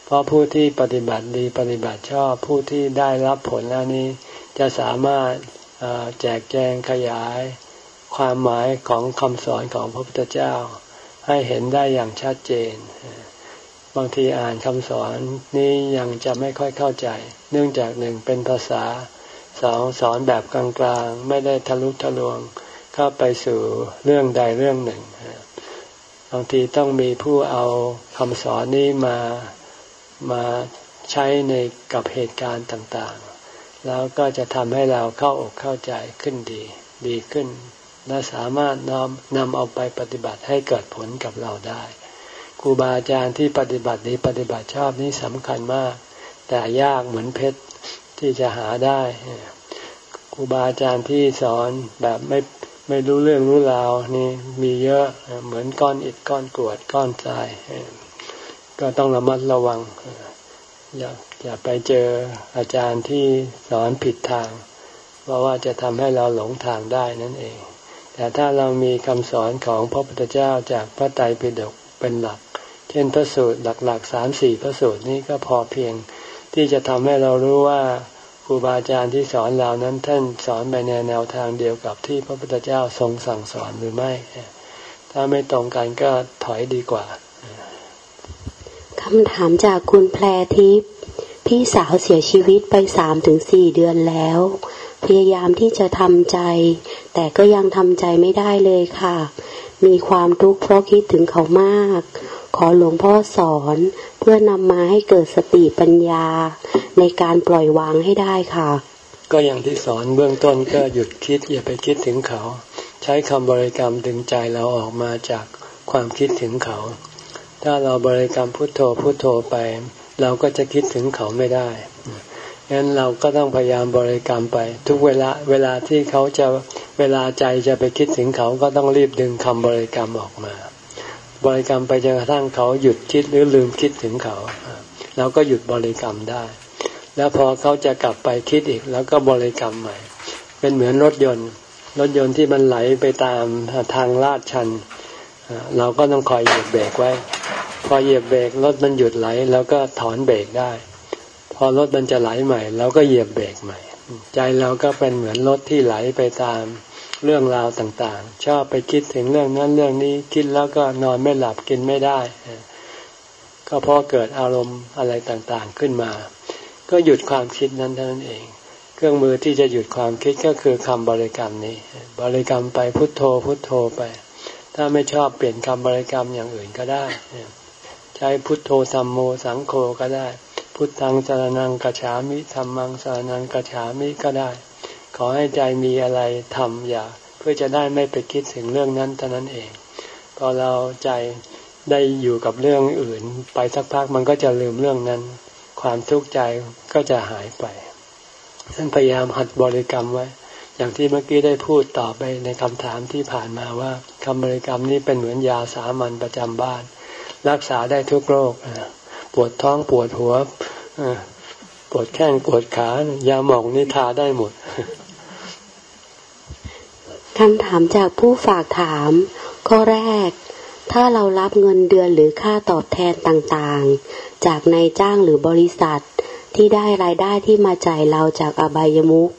Speaker 1: เพราะผู้ที่ปฏิบัติดีปฏิบัติชอบผู้ที่ได้รับผลแล้วนี้ จะสามารถแจกแจงขยาย ความหมายของคำสอนของพระพุทธเจ้า ให้เห็นได้อย่างชัดเจน บางทีอ่านคำสอนนี้ยังจะไม่ค่อยเข้าใจ เนื่องจากหนึ่งเป็นภาษา สองสอนแบบกลางๆ ไม่ได้ทะลุทะลวงเข้าไปสู่เรื่องใดเรื่องหนึ่งบางทีต้องมีผู้เอาคำสอนนี้มามาใช้ในกับเหตุการณ์ต่างๆ แล้วก็จะทำให้เราเข้าอกเข้าใจขึ้นดี ดีขึ้นและสามารถนำนำเอาไปปฏิบัติให้เกิดผลกับเราได้ครูบาอาจารย์ที่ปฏิบัติดีปฏิบัติชอบนี้สำคัญมาก แต่ยากเหมือนเพชร ที่จะหาได้ครูบาอาจารย์ที่สอนแบบไม่ไม่รู้เรื่องรู้ราวนี่มีเยอะเหมือนก้อนอิฐก้อนกรวดก้อนทราย ก็ต้องระมัดระวัง อย่าอย่าไปเจออาจารย์ที่สอนผิดทาง เพราะว่าจะทำให้เราหลงทางได้นั่นเอง แต่ถ้าเรามีคำสอนของพระพุทธเจ้าจากพระไตรปิฎกเป็นหลัก เช่นพระสูตรหลักๆสามสี่พระสูตรนี้ก็พอเพียง ที่จะทำให้เรารู้ว่าครูบาอาจารย์ที่สอนเรานั้นท่านสอนไปในแนวทางเดียวกับที่พระพุทธเจ้าทรงสั่งสอนหรือไม่ ถ้าไม่ตรงกันก็ถอยดีกว่า
Speaker 2: คำถามจากคุณแพรทิพย์พี่สาวเสียชีวิตไปสามถึงสี่เดือนแล้ว พยายามที่จะทำใจ แต่ก็ยังทำใจไม่ได้เลยค่ะ มีความทุกข์เพราะคิดถึงเขามาก ขอหลวงพ่อสอนเพื่อนำมาให้เกิดสติปัญญา ในการปล่อยวางให้ได้ค่ะ
Speaker 1: ก็อย่างที่สอนเบื้องต้นก็หยุดคิดอย่าไปคิดถึงเขา ใช้คำบริกรรมดึงใจเราออกมาจากความคิดถึงเขา ถ้าเราบริกรรมพุทโธพุทโธไป เราก็จะคิดถึงเขาไม่ได้งั้นเราก็ต้องพยายามบริกรรมไป ทุกเวลาเวลาที่เขาจะเวลาใจจะไปคิดถึงเขาก็ต้องรีบดึงคำบริกรรมออกมา บริกรรมไปจนกระทั่งเขาหยุดคิดหรือลืมคิดถึงเขาเราก็หยุดบริกรรมได้ แล้วพอเขาจะกลับไปคิดอีก แล้วก็บริกรรมใหม่ เป็นเหมือนรถยนต์ รถยนต์ที่มันไหลไปตามทางลาดชัน เราก็ต้องคอยเหยียบเบรกไว้ พอเหยียบเบรกรถมันหยุดไหลแล้วก็ถอนเบรกได้ พอรถมันจะไหลใหม่เราก็เหยียบเบรกใหม่ ใจเราก็เป็นเหมือนรถที่ไหลไปตาม เรื่องราวต่างๆ ชอบไปคิดถึงเรื่องนั้นเรื่องนี้คิดแล้วก็นอนไม่หลับกินไม่ได้ก็เพราะเกิดอารมณ์อะไรต่างๆขึ้นมา ก็หยุดความคิดนั้นเท่านั้นเอง เครื่องมือที่จะหยุดความคิดก็คือคำบริกรรมนี้ บริกรรมไปพุทโธพุทโธไป ถ้าไม่ชอบเปลี่ยนคำบริกรรมอย่างอื่นก็ได้ ใช้พุทโธสัมโมสังโฆก็ได้ พุทธังสารนังกัจฉามิธรรมังสารนังกัจฉามิก็ได้ ขอให้ใจมีอะไรทำอย่า เพื่อจะได้ไม่ไปคิดถึงเรื่องนั้นเท่านั้นเอง พอเราใจได้อยู่กับเรื่องอื่น ไปสักพักมันก็จะลืมเรื่องนั้น ความทุกข์ใจก็จะหายไปท่านพยายามหัดบริกรรมไว้ อย่างที่เมื่อกี้ได้พูดต่อไปในคำถามที่ผ่านมาว่าคำบริกรรมนี้เป็นเหมือนยาสามัญประจำบ้าน รักษาได้ทุกโรคปวดท้องปวดหัวปวดแข้งปวดขายาหมองนี่ทาได้หมด
Speaker 2: คำถามจากผู้ฝากถาม ข้อแรก ถ้าเรารับเงินเดือนหรือค่าตอบแทนต่างๆ จากนายจ้างหรือบริษัท ที่ได้รายได้ที่มาจ่ายเราจากอบายมุข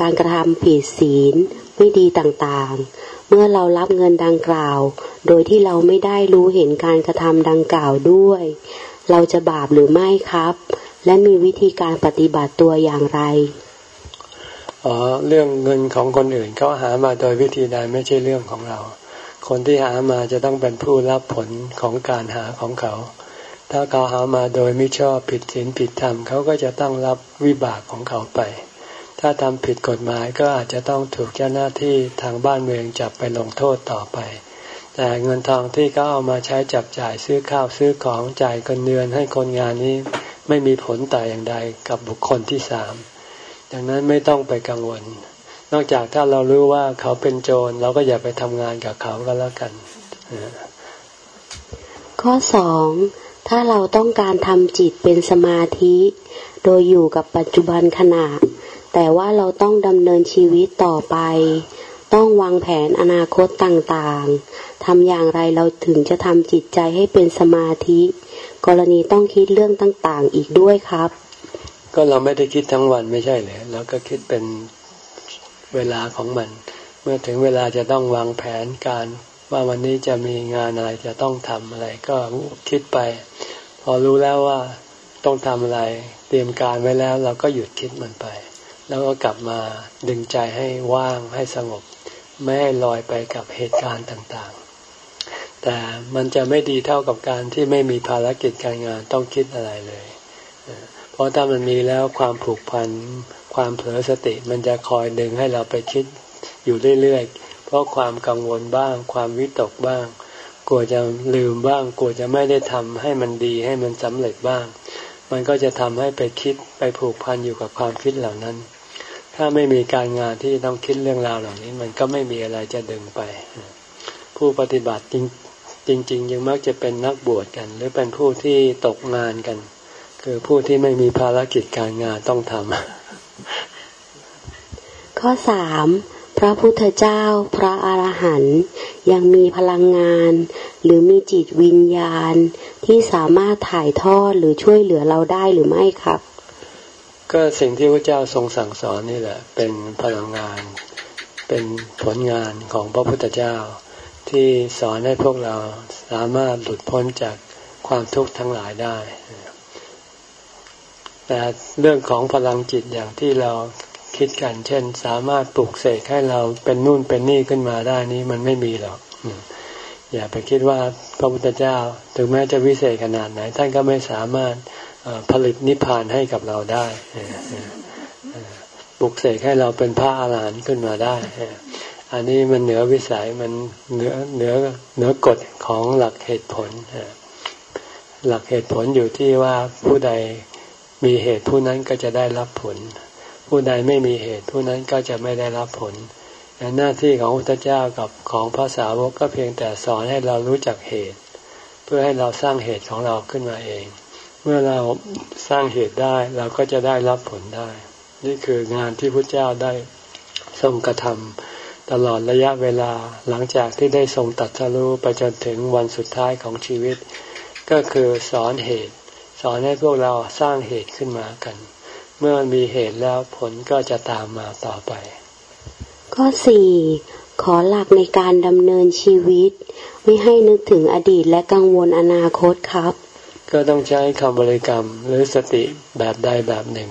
Speaker 2: การกระทำผิดศีลไม่ดีต่างๆ เมื่อเรารับเงินดังกล่าว โดยที่เราไม่ได้รู้เห็นการกระทำดังกล่าวด้วย เราจะบาปหรือไม่ครับ และมีวิธีการปฏิบัติตัวอย่างไร
Speaker 1: อ๋อเรื่องเงินของคนอื่นเขาหามาโดยวิธีใดไม่ใช่เรื่องของเรา คนที่หามาจะต้องเป็นผู้รับผลของการหาของเขา ถ้าเขาหามาโดยไม่ชอบผิดศีลผิดธรรมเขาก็จะต้องรับวิบากของเขาไป ถ้าทำผิดกฎหมายก็อาจจะต้องถูกเจ้าหน้าที่ทางบ้านเมืองจับไปลงโทษต่อไป แต่เงินทองที่เขาเอามาใช้จับจ่ายซื้อข้าวซื้อของจ่ายกันเดือนให้คนงานนี้ ไม่มีผลแต่อย่างใดกับบุคคลที่สาม ดังนั้นไม่ต้องไปกังวล นอกจากถ้าเรารู้ว่าเขาเป็นโจรเราก็อย่าไปทำงานกับเขาก็แล้วกัน
Speaker 2: ข้อสองถ้าเราต้องการทำจิตเป็นสมาธิ โดยอยู่กับปัจจุบันขณะ แต่ว่าเราต้องดำเนินชีวิตต่อไป ต้องวางแผนอนาคตต่างๆทำอย่างไรเราถึงจะทำจิตใจให้เป็นสมาธิ กรณีต้องคิดเรื่องต่างๆอีกด้วยครับ
Speaker 1: ก็เราไม่ได้คิดทั้งวันไม่ใช่เลยเราก็คิดเป็นเวลาของมัน เมื่อถึงเวลาจะต้องวางแผนการว่าวันนี้จะมีงานอะไรจะต้องทำอะไร ก็คิดไป พอรู้แล้วว่าต้องทำอะไร เตรียมการไว้แล้ว เราก็หยุดคิดมันไป แล้วก็กลับมาดึงใจให้ว่างให้สงบ ไม่ให้ลอยไปกับเหตุการณ์ต่างๆ แต่มันจะไม่ดีเท่ากับการที่ไม่มีภารกิจการงานต้องคิดอะไรเลย เพราะถ้ามันมีแล้วความผูกพันความเผลอสติมันจะคอยดึงให้เราไปคิดอยู่เรื่อยๆ เพราะความกังวลบ้าง ความวิตกบ้าง กลัวจะลืมบ้าง กลัวจะไม่ได้ทำให้มันดีให้มันสำเร็จบ้าง มันก็จะทำให้ไปคิดไปผูกพันอยู่กับความคิดเหล่านั้น ถ้าไม่มีการงานที่ต้องคิดเรื่องราวเหล่านี้ มันก็ไม่มีอะไรจะดึงไป ผู้ปฏิบัติจริงจริงยังมักจะเป็นนักบวชกัน หรือเป็นผู้ที่ตกงานกัน คือผู้ที่ไม่มีภารกิจการงานต้องทำ
Speaker 2: ข้อสามพระพุทธเจ้า พระอรหันต์ยังมีพลังงาน หรือมีจิตวิญญาณที่สามารถถ่ายทอดหรือช่วยเหลือเราได้หรือไม่ครับ
Speaker 1: ก็สิ่งที่พระเจ้าทรงสั่งสอนนี่แหละ เป็นพลังงาน เป็นผลงานของพระพุทธเจ้า ที่สอนให้พวกเราสามารถหลุดพ้นจากความทุกข์ทั้งหลายได้ แต่เรื่องของพลังจิตอย่างที่เราคิดกัน เช่น สามารถปลุกเสกให้เราเป็นนู่นเป็นนี่ขึ้นมาได้นี้มันไม่มีหรอก อย่าไปคิดว่าพระพุทธเจ้าถึงแม้จะวิเศษขนาดไหน ท่านก็ไม่สามารถผลิตนิพพานให้กับเราได้ปลุกเสกให้เราเป็นพระอาหารหันต์ขึ้นมาได้ อันนี้มันเหนือวิสัยมันเหนือเหนือเหนือกฎของหลักเหตุผลหลักเหตุผลอยู่ที่ว่าผู้ใด มีเหตุผู้นั้นก็จะได้รับผล ผู้ใดไม่มีเหตุผู้นั้นก็จะไม่ได้รับผลหน้าที่ของพระพุทธเจ้ากับของพระสาวกก็เพียงแต่สอนให้เรารู้จักเหตุ เพื่อให้เราสร้างเหตุของเราขึ้นมาเอง เมื่อเราสร้างเหตุได้เราก็จะได้รับผลได้ นี่คืองานที่พระเจ้าได้ทรงกระทำตลอดระยะเวลาหลังจากที่ได้ทรงตัดสรู้ไปจนถึงวันสุดท้ายของชีวิต ก็คือสอนเหตุ สอนให้พวกเราสร้างเหตุขึ้นมากัน เมื่อมีเหตุแล้วผลก็จะตามมาต่อไป
Speaker 2: ข้อสี่ขอหลักในการดำเนินชีวิต ไม่ให้นึกถึงอดีตและกังวลอนาคตครับ
Speaker 1: ก็ต้องใช้คำบริกรรมหรือสติแบบใดแบบหนึ่ง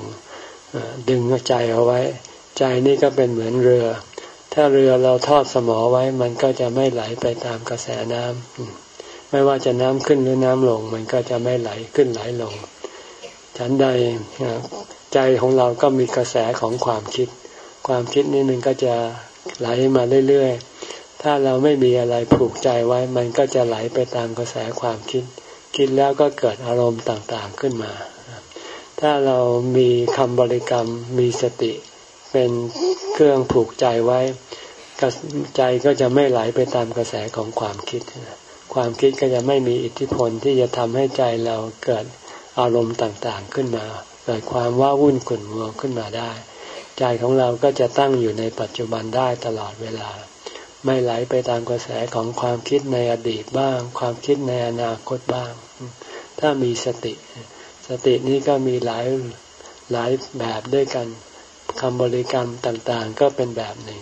Speaker 1: ดึงใจเอาไว้ ใจนี่ก็เป็นเหมือนเรือ ถ้าเรือเราทอดสมอไว้มันก็จะไม่ไหลไปตามกระแสน้ำ ไม่ว่าจะน้ำขึ้นหรือน้ำลง มันก็จะไม่ไหลขึ้นไหลลง ฉันใดใจของเราก็มีกระแสของความคิด ความคิดนี้มันก็จะไหลมาเรื่อยๆ ถ้าเราไม่มีอะไรผูกใจไว้ มันก็จะไหลไปตามกระแสความคิด คิดแล้วก็เกิดอารมณ์ต่างๆขึ้นมา ถ้าเรามีคำบริกรรมมีสติ เป็นเครื่องผูกใจไว้ใจก็จะไม่ไหลไปตามกระแสของความคิด ความคิดก็จะไม่มีอิทธิพลที่จะทำให้ใจเราเกิดอารมณ์ต่างๆขึ้นมา เกิดความว่าวุ่นขุ่นมัวขึ้นมาได้ ใจของเราก็จะตั้งอยู่ในปัจจุบันได้ตลอดเวลา ไม่ไหลไปตามกระแสของความคิดในอดีตบ้าง ความคิดในอนาคตบ้าง ถ้ามีสติ สตินี้ก็มีหลายหลายแบบด้วยกันคำบริกรรมต่างๆ ก็เป็นแบบหนึ่ง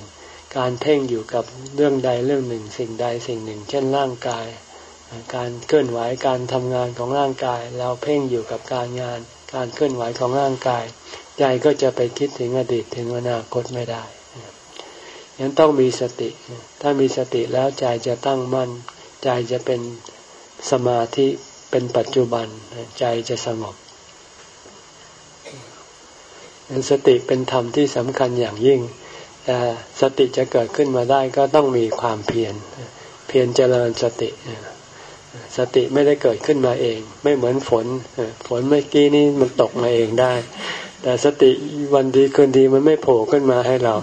Speaker 1: การเพ่งอยู่กับเรื่องใดเรื่องหนึ่ง สิ่งใดสิ่งหนึ่ง เช่นร่างกาย การเคลื่อนไหวการทำงานของร่างกาย เราเพ่งอยู่กับการงาน การเคลื่อนไหวของร่างกาย ใจก็จะไปคิดถึงอดีตถึงอนาคตไม่ได้ยังต้องมีสติ ถ้ามีสติแล้วใจจะตั้งมั่น ใจจะเป็นสมาธิเป็นปัจจุบันใจจะสงบสติเป็นธรรมที่สำคัญอย่างยิ่ง แต่สติจะเกิดขึ้นมาได้ก็ต้องมีความเพียรเพียรเจริญสติ สติไม่ได้เกิดขึ้นมาเอง ไม่เหมือนฝนฝนเมื่อกี้นี้มันตกมาเองได้ แต่สติวันดีคืนดีมันไม่โผล่ขึ้นมาให้เรา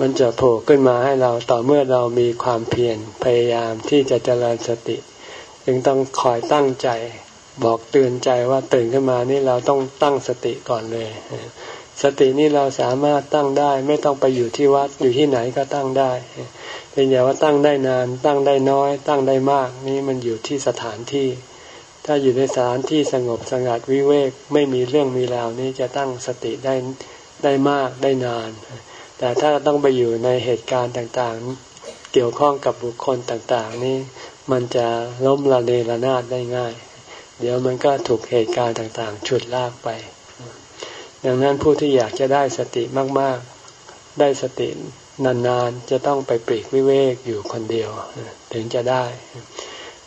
Speaker 1: มันจะโผล่ขึ้นมาให้เราต่อเมื่อเรามีความเพียรพยายามที่จะเจริญสติ จึงต้องคอยตั้งใจบอกเตือนใจว่าตื่นขึ้นมานี่เราต้องตั้งสติก่อนเลย สตินี่เราสามารถตั้งได้ ไม่ต้องไปอยู่ที่วัดอยู่ที่ไหนก็ตั้งได้เป็นอย่างว่าตั้งได้นาน ตั้งได้น้อย ตั้งได้มาก นี่มันอยู่ที่สถานที่ ถ้าอยู่ในสถานที่สงบสงัดวิเวกไม่มีเรื่องมีราวนี้จะตั้งสติได้ได้มากได้นาน แต่ถ้าต้องไปอยู่ในเหตุการณ์ต่างๆ เกี่ยวข้องกับบุคคลต่างๆ นี้มันจะล้มละเลระนาดได้ง่าย เดี๋ยวมันก็ถูกเหตุการณ์ต่างๆ ฉุดลากไป ดังนั้นผู้ที่อยากจะได้สติมาก ๆ ได้สตินานๆ จะต้องไปปลีกวิเวกอยู่คนเดียว ถึงจะได้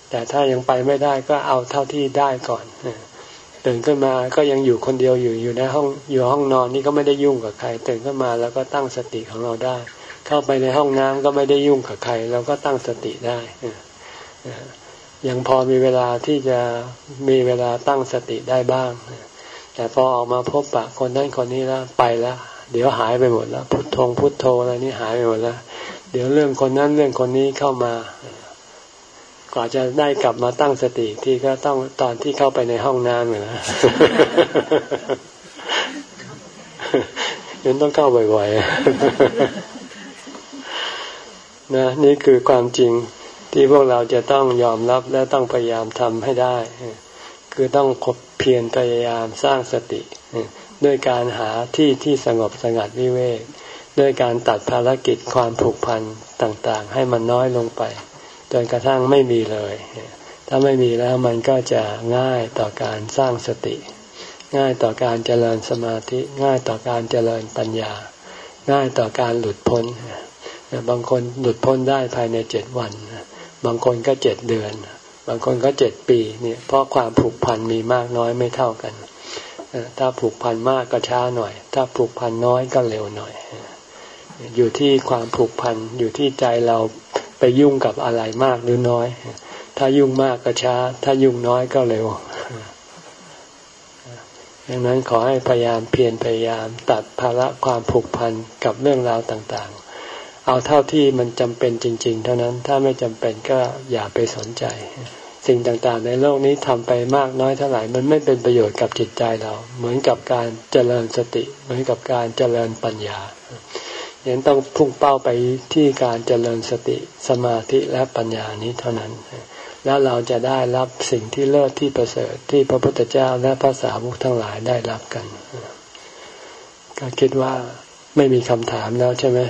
Speaker 1: แต่ถ้ายังไปไม่ได้ก็เอาเท่าที่ได้ก่อนตื่นขึ้นมาก็ยังอยู่คนเดียวอยู่อยู่ในห้องอยู่ห้องนอนนี่ก็ไม่ได้ยุ่งกับใคร ตื่นขึ้นมาแล้วก็ตั้งสติของเราได้ เข้าไปในห้องน้ำก็ไม่ได้ยุ่งกับใครเราก็ตั้งสติได้ยังพอมีเวลาที่จะมีเวลาตั้งสติได้บ้าง แต่พอออกมาพบปะคนนั้นคนนี้แล้วไปแล้วเดี๋ยวหายไปหมดแล้ว พุทโธพุทโธอะไรนี่หายไปหมดแล้วเดี๋ยวเรื่องคนนั้นเรื่องคนนี้เข้ามากว่าจะได้กลับมาตั้งสติที่ก็ต้องตอนที่เข้าไปในห้องน้ำเลยนะยังต้องเข้าบ่อยๆนะนี่คือความจริงที่พวกเราจะต้องยอมรับและต้องพยายามทำให้ได้ คือต้องคบเพียรพยายามสร้างสติ ด้วยการหาที่ที่สงบสงัดวิเวกด้วยการตัดภารกิจความผูกพันต่างๆ ให้มันน้อยลงไป จนกระทั่งไม่มีเลย ถ้าไม่มีแล้วมันก็จะง่ายต่อการสร้างสติ ง่ายต่อการเจริญสมาธิ ง่ายต่อการเจริญปัญญา ง่ายต่อการหลุดพ้น บางคนหลุดพ้นได้ภายในเจ็ดวัน บางคนก็เจ็ดเดือน บางคนก็เจ็ดปีเนี่ยเพราะความผูกพันมีมากน้อยไม่เท่ากันถ้าผูกพันมากก็ช้าหน่อย ถ้าผูกพันน้อยก็เร็วหน่อย อยู่ที่ความผูกพันอยู่ที่ใจเราไปยุ่งกับอะไรมากหรือน้อย ถ้ายุ่งมากก็ช้า ถ้ายุ่งน้อยก็เร็วดังนั้นขอให้พยายามเพียรพยายามตัดภาระความผูกพันกับเรื่องราวต่างๆ เอาเท่าที่มันจำเป็นจริง ๆ เท่านั้นถ้าไม่จำเป็นก็อย่าไปสนใจ สิ่งต่างๆ ในโลกนี้ทำไปมากน้อยเท่าไหร่มันไม่เป็นประโยชน์กับจิตใจเรา เหมือนกับการเจริญสติ เหมือนกับการเจริญปัญญายังต้องพุ่งเป้าไปที่การเจริญสติสมาธิและปัญญานี้เท่านั้น แล้วเราจะได้รับสิ่งที่เลิศที่ประเสริฐที่พระพุทธเจ้าและพระสาวกทั้งหลายได้รับกัน ก็คิดว่าไม่มีคำถามแล้วใช่ไหม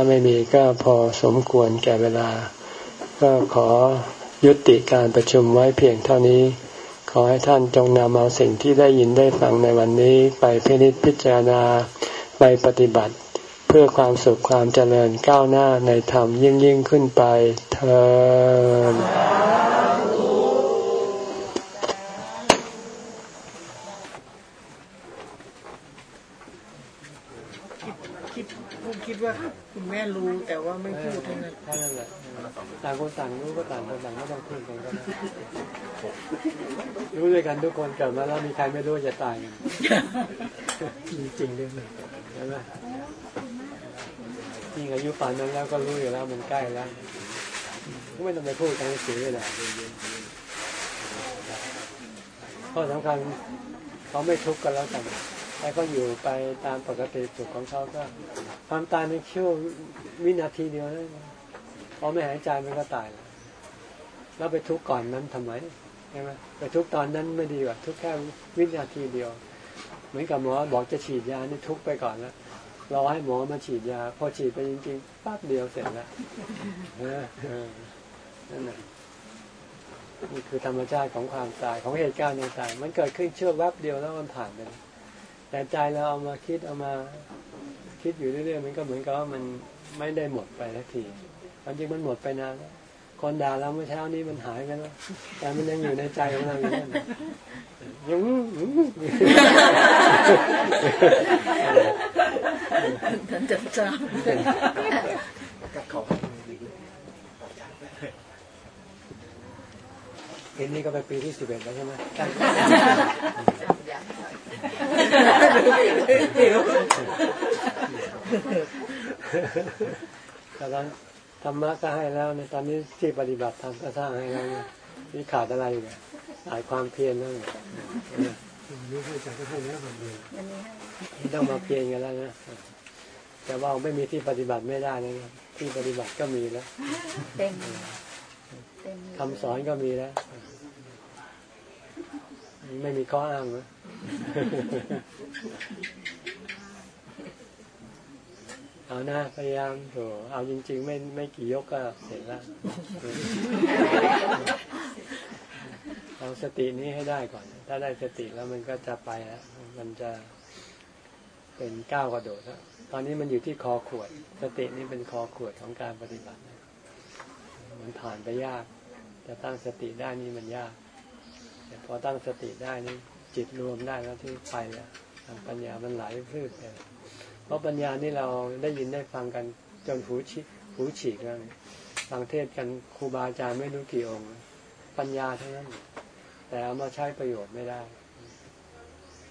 Speaker 1: ถ้าไม่มีก็พอสมควรแก่เวลา ก็ขอยุติการประชุมไว้เพียงเท่านี้ ขอให้ท่านจงนำเอาสิ่งที่ได้ยินได้ฟังในวันนี้ไปพินิจพิจารณาไปปฏิบัติ เพื่อความสุขความเจริญก้าวหน้าในธรรมยิ่งยิ่งขึ้นไปเธอ
Speaker 3: คิดผมคิดว่า แม่รู้แต่ว่าไม่พูดเท่านั้น
Speaker 1: เท่นั้นแหละต่างคนต่างรู้ก็ต่างคนต่างไม่ต้องพูดกันก็ได้รู้ด้วยกันทุกคนเกิดมาแล้วมีใครไม่รู้จะตายกันจริงด้วยใช่ไหมยิ่งอายุป่านนั้นแล้วก็รู้อยู่แล้วมันใกล้แล้วก็ไม่ต้องไปพูดกันเสียเลยข้อสำคัญเขาไม่ทุกข์กันแล้วกัน แต่ก็อยู่ไปตามปกติสุขของเขาก็ ความตายในช่ววินาทีเดียวนั่นพอไม่หายใจมันก็ตายแล้วแล้วไปทุกข์ก่อนนั้นทำไมใช่ไหมไปทุกข์ตอนนั้นไม่ดีกว่าทุกข์แค่วินาทีเดียว เหมือนกับหมอบอกจะฉีดยานี่ทุกข์ไปก่อนแล้วรอให้หมอมาฉีดยา พอฉีดไปจริงๆปั๊บเดียวเสร็จแล้วนั่นแหละนี่คือธรรมชาติของความตายของเหตุการณ์ต่างๆมันเกิดขึ้นเชื่อแวบเดียวแล้วมันผ่านไปแต่ใจเราเอามาคิดเอามาคิดอยู่เรื่อยๆมันก็เหมือนกับว่ามันไม่ได้หมดไปสักทีความจริงมันหมดไปนานแล้วคนด่าเราเมื่อเช้านี้มันหายไปแล้ว แต่มันยังอยู่ในใจของเราอยู่นั่นยัง
Speaker 3: ท่านจะจำ
Speaker 1: เอ็นนี่ก็ไปปีที่สิบเอ็ดแล้วใช่ไหมแต่ตอนธรรมะก็ให้แล้วในตอนนี้ที่ปฏิบัติธรรมก็สร้างให้แล้วนี่ขาดอะไรเนี่ยขาดความเพียรนั่นนี่ให้จากก็ให้แล้วแบบนี้ต้องมาเพียรกันแล้วนะแต่ว่าไม่มีที่ปฏิบัติไม่ได้นะที่ปฏิบัติก็มีแล้ว คำสอนก็มีแล้ว ไม่มีข้ออ้างนะเอานะพยายามโถเอาจริง ๆ ไม่ไม่กี่ยกก็เสร็จแล้วเอาสตินี้ให้ได้ก่อน ถ้าได้สติแล้วมันก็จะไปแล้วมันจะเป็นก้าวกระโดดแล้วตอนนี้มันอยู่ที่คอขวด สตินี้เป็นคอขวดของการปฏิบัติ มันผ่านไปยาก จะตั้งสติได้นี่มันยาก แต่พอตั้งสติได้นี่จิตรวมได้แล้วที่ไปแล้วทางปัญญามันไหลพืชไปเพราะปัญญานี่เราได้ยินได้ฟังกันจนหูฉีหูฉีกแล้วฟังเทศกันครูบาอาจารย์ไม่รู้กี่องค์ ปัญญาทั้งนั้น แต่เอามาใช้ประโยชน์ไม่ได้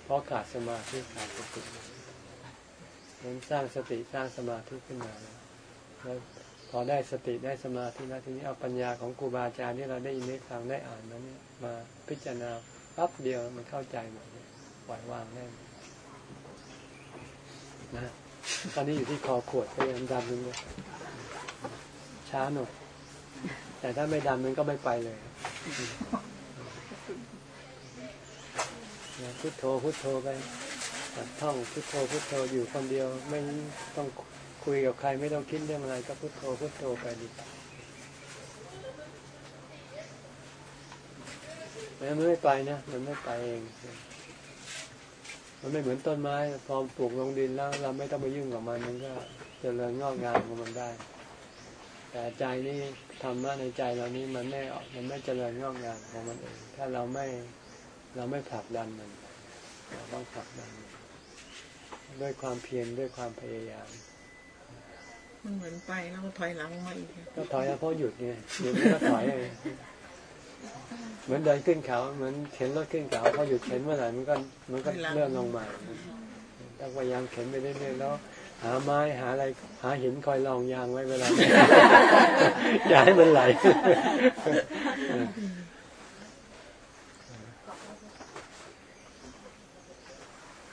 Speaker 1: เพราะขาดสมาธิขาดสตินั้นสร้างสติสร้างสมาธิขึ้นมาแล้ว พอได้สติได้สมาธิแล้วทีนี้เอาปัญญาของครูบาอาจารย์ที่เราได้ยินได้ฟังได้อ่านนั้นมาพิจารณาปั๊บเดียวมันเข้าใจหมดปล่อยวางได้นะตอนนี้อยู่ที่คอขวดพยายามดันมันเลยช้าหน่อย แต่ถ้าไม่ดันมันก็ไม่ไปเลยพุทโธพุทโธไปท่องพุทโธพุทโธอยู่คนเดียวไม่ต้อง คุยกับใครไม่ต้องคิดเรื่องอะไรก็พุทโธพุทโธไปดีมันไม่ไปนะมันไม่ไปเอง มันไม่เหมือนต้นไม้ พอปลูกลงดินแล้วเราไม่ต้องไปยุ่งกับมันมันก็จเจริญงอกงามของมันได้ แต่ใจนี่ธรรมะในใจเรานี้มันไม่ออกมันไม่เจริญงอกงามของมันเอง ถ้าเราไม่เราไม่ผลักดันมันเราต้องผลักดันด้วยความเพียรด้วยความพยายาม
Speaker 3: มันเหมือนไปแล้วก็ถอยหลังมาอีก
Speaker 1: ก็ถอยแล้วเพราะหยุดไงหยุดก็ถอยเลยเหมือนเดินขึ้นเขาเหมือนเข็นรถขึ้นเขาพอหยุดเข็นเมื่อไหร่มันก็มันก็เลื่อนลงมาต้องพยายามเข็นไปเรื่อยๆแล้วหาไม้หาอะไร หาหินคอยลองยางไว้เวลาอย่าให้มันไหล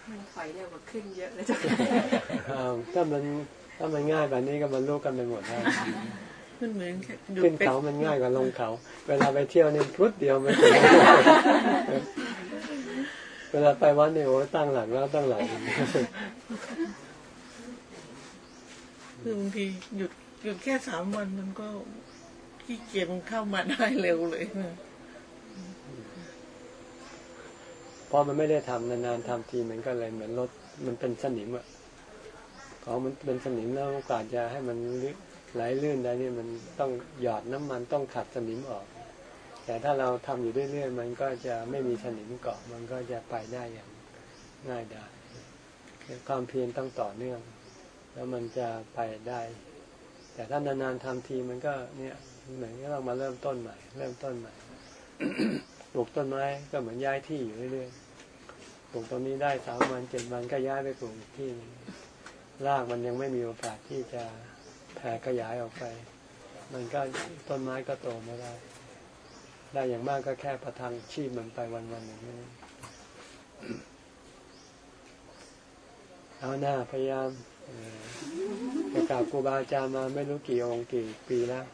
Speaker 4: มันถอยเร็วกว่าขึ้นเยอะเลยจ้ะ
Speaker 1: ถ้ามัน ถ้ามันง่ายแบบนี้ก็มันรู้กันไปหมดแล้ว
Speaker 3: มันเหมือน
Speaker 1: ขึ้นเขามันง่ายกว่าลงเขา เวลาไปเที่ยวนี่พุดเดียวมันเวลาไปวัดเนี่ยโอ้ตั้งหลังแล้วตั้งหลัง
Speaker 3: คือบางทีหยุดหยุดแค่สามวันมันก็ขี้เกียจมันเข้ามาได้เร็วเลย
Speaker 1: เพราะมันไม่ได้ทำนานๆทำทีมันก็เลยเหมือนรถมันเป็นสนิมอะ ของมันเป็นสนิมแล้วโอกาสจะให้มันไหลลื่นได้นี่มันต้องหยอดน้ำมันต้องขัดสนิมออก แต่ถ้าเราทำอยู่เรื่อยๆมันก็จะไม่มีสนิมเกาะมันก็จะไปได้อย่างง่ายได้ความเพียรต้องต่อเนื่อง แล้วมันจะไปได้ แต่ถ้านานๆทำทีมันก็เนี่ยเหมือนเรามาเริ่มต้นใหม่ เริ่มต้นใหม่ปลูกต้นไม้ก็เหมือนย้ายที่อยู่เรื่อยๆปลูกตรงนี้ได้สามวันเจ็ดวันก็ย้ายไปปลูกที่ รากมันยังไม่มีโอกาสที่จะแผ่ขยายออกไป มันก็ต้นไม้ก็โตไม่ได้ ได้อย่างมากก็แค่ประทังชีพมันไปวันวันหนึ่งนี้เอาหน้าพยายามไปกราบครูบาอาจารย์มาไม่รู้กี่องค์กี่ปีแล้ว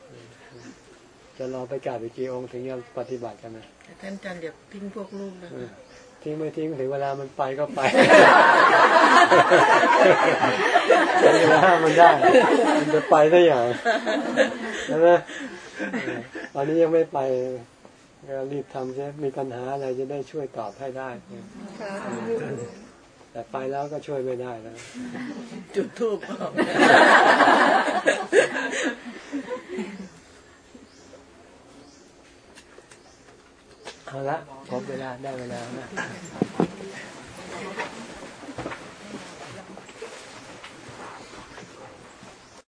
Speaker 1: จะรอไปกราบอีกกี่องค์ถึงจะปฏิบัติกันนะ
Speaker 3: ท่านอาจารย์เดี๋ยวทิ้งพวกลูกนะ
Speaker 1: ทิ้งไม่ทิ้งถึงเวลามันไปก็ไปเวลามันได้ มันจะไปได้อย่างใช่ไหมตอนนี้ยังไม่ไปก็รีบทำใช่มีปัญหาอะไรจะได้ช่วยตอบให้ได้แต่ไปแล้วก็ช่วยไม่ได้แล้ว
Speaker 3: จุดทูบ
Speaker 1: เอาละครบเวลาได้เวลานะ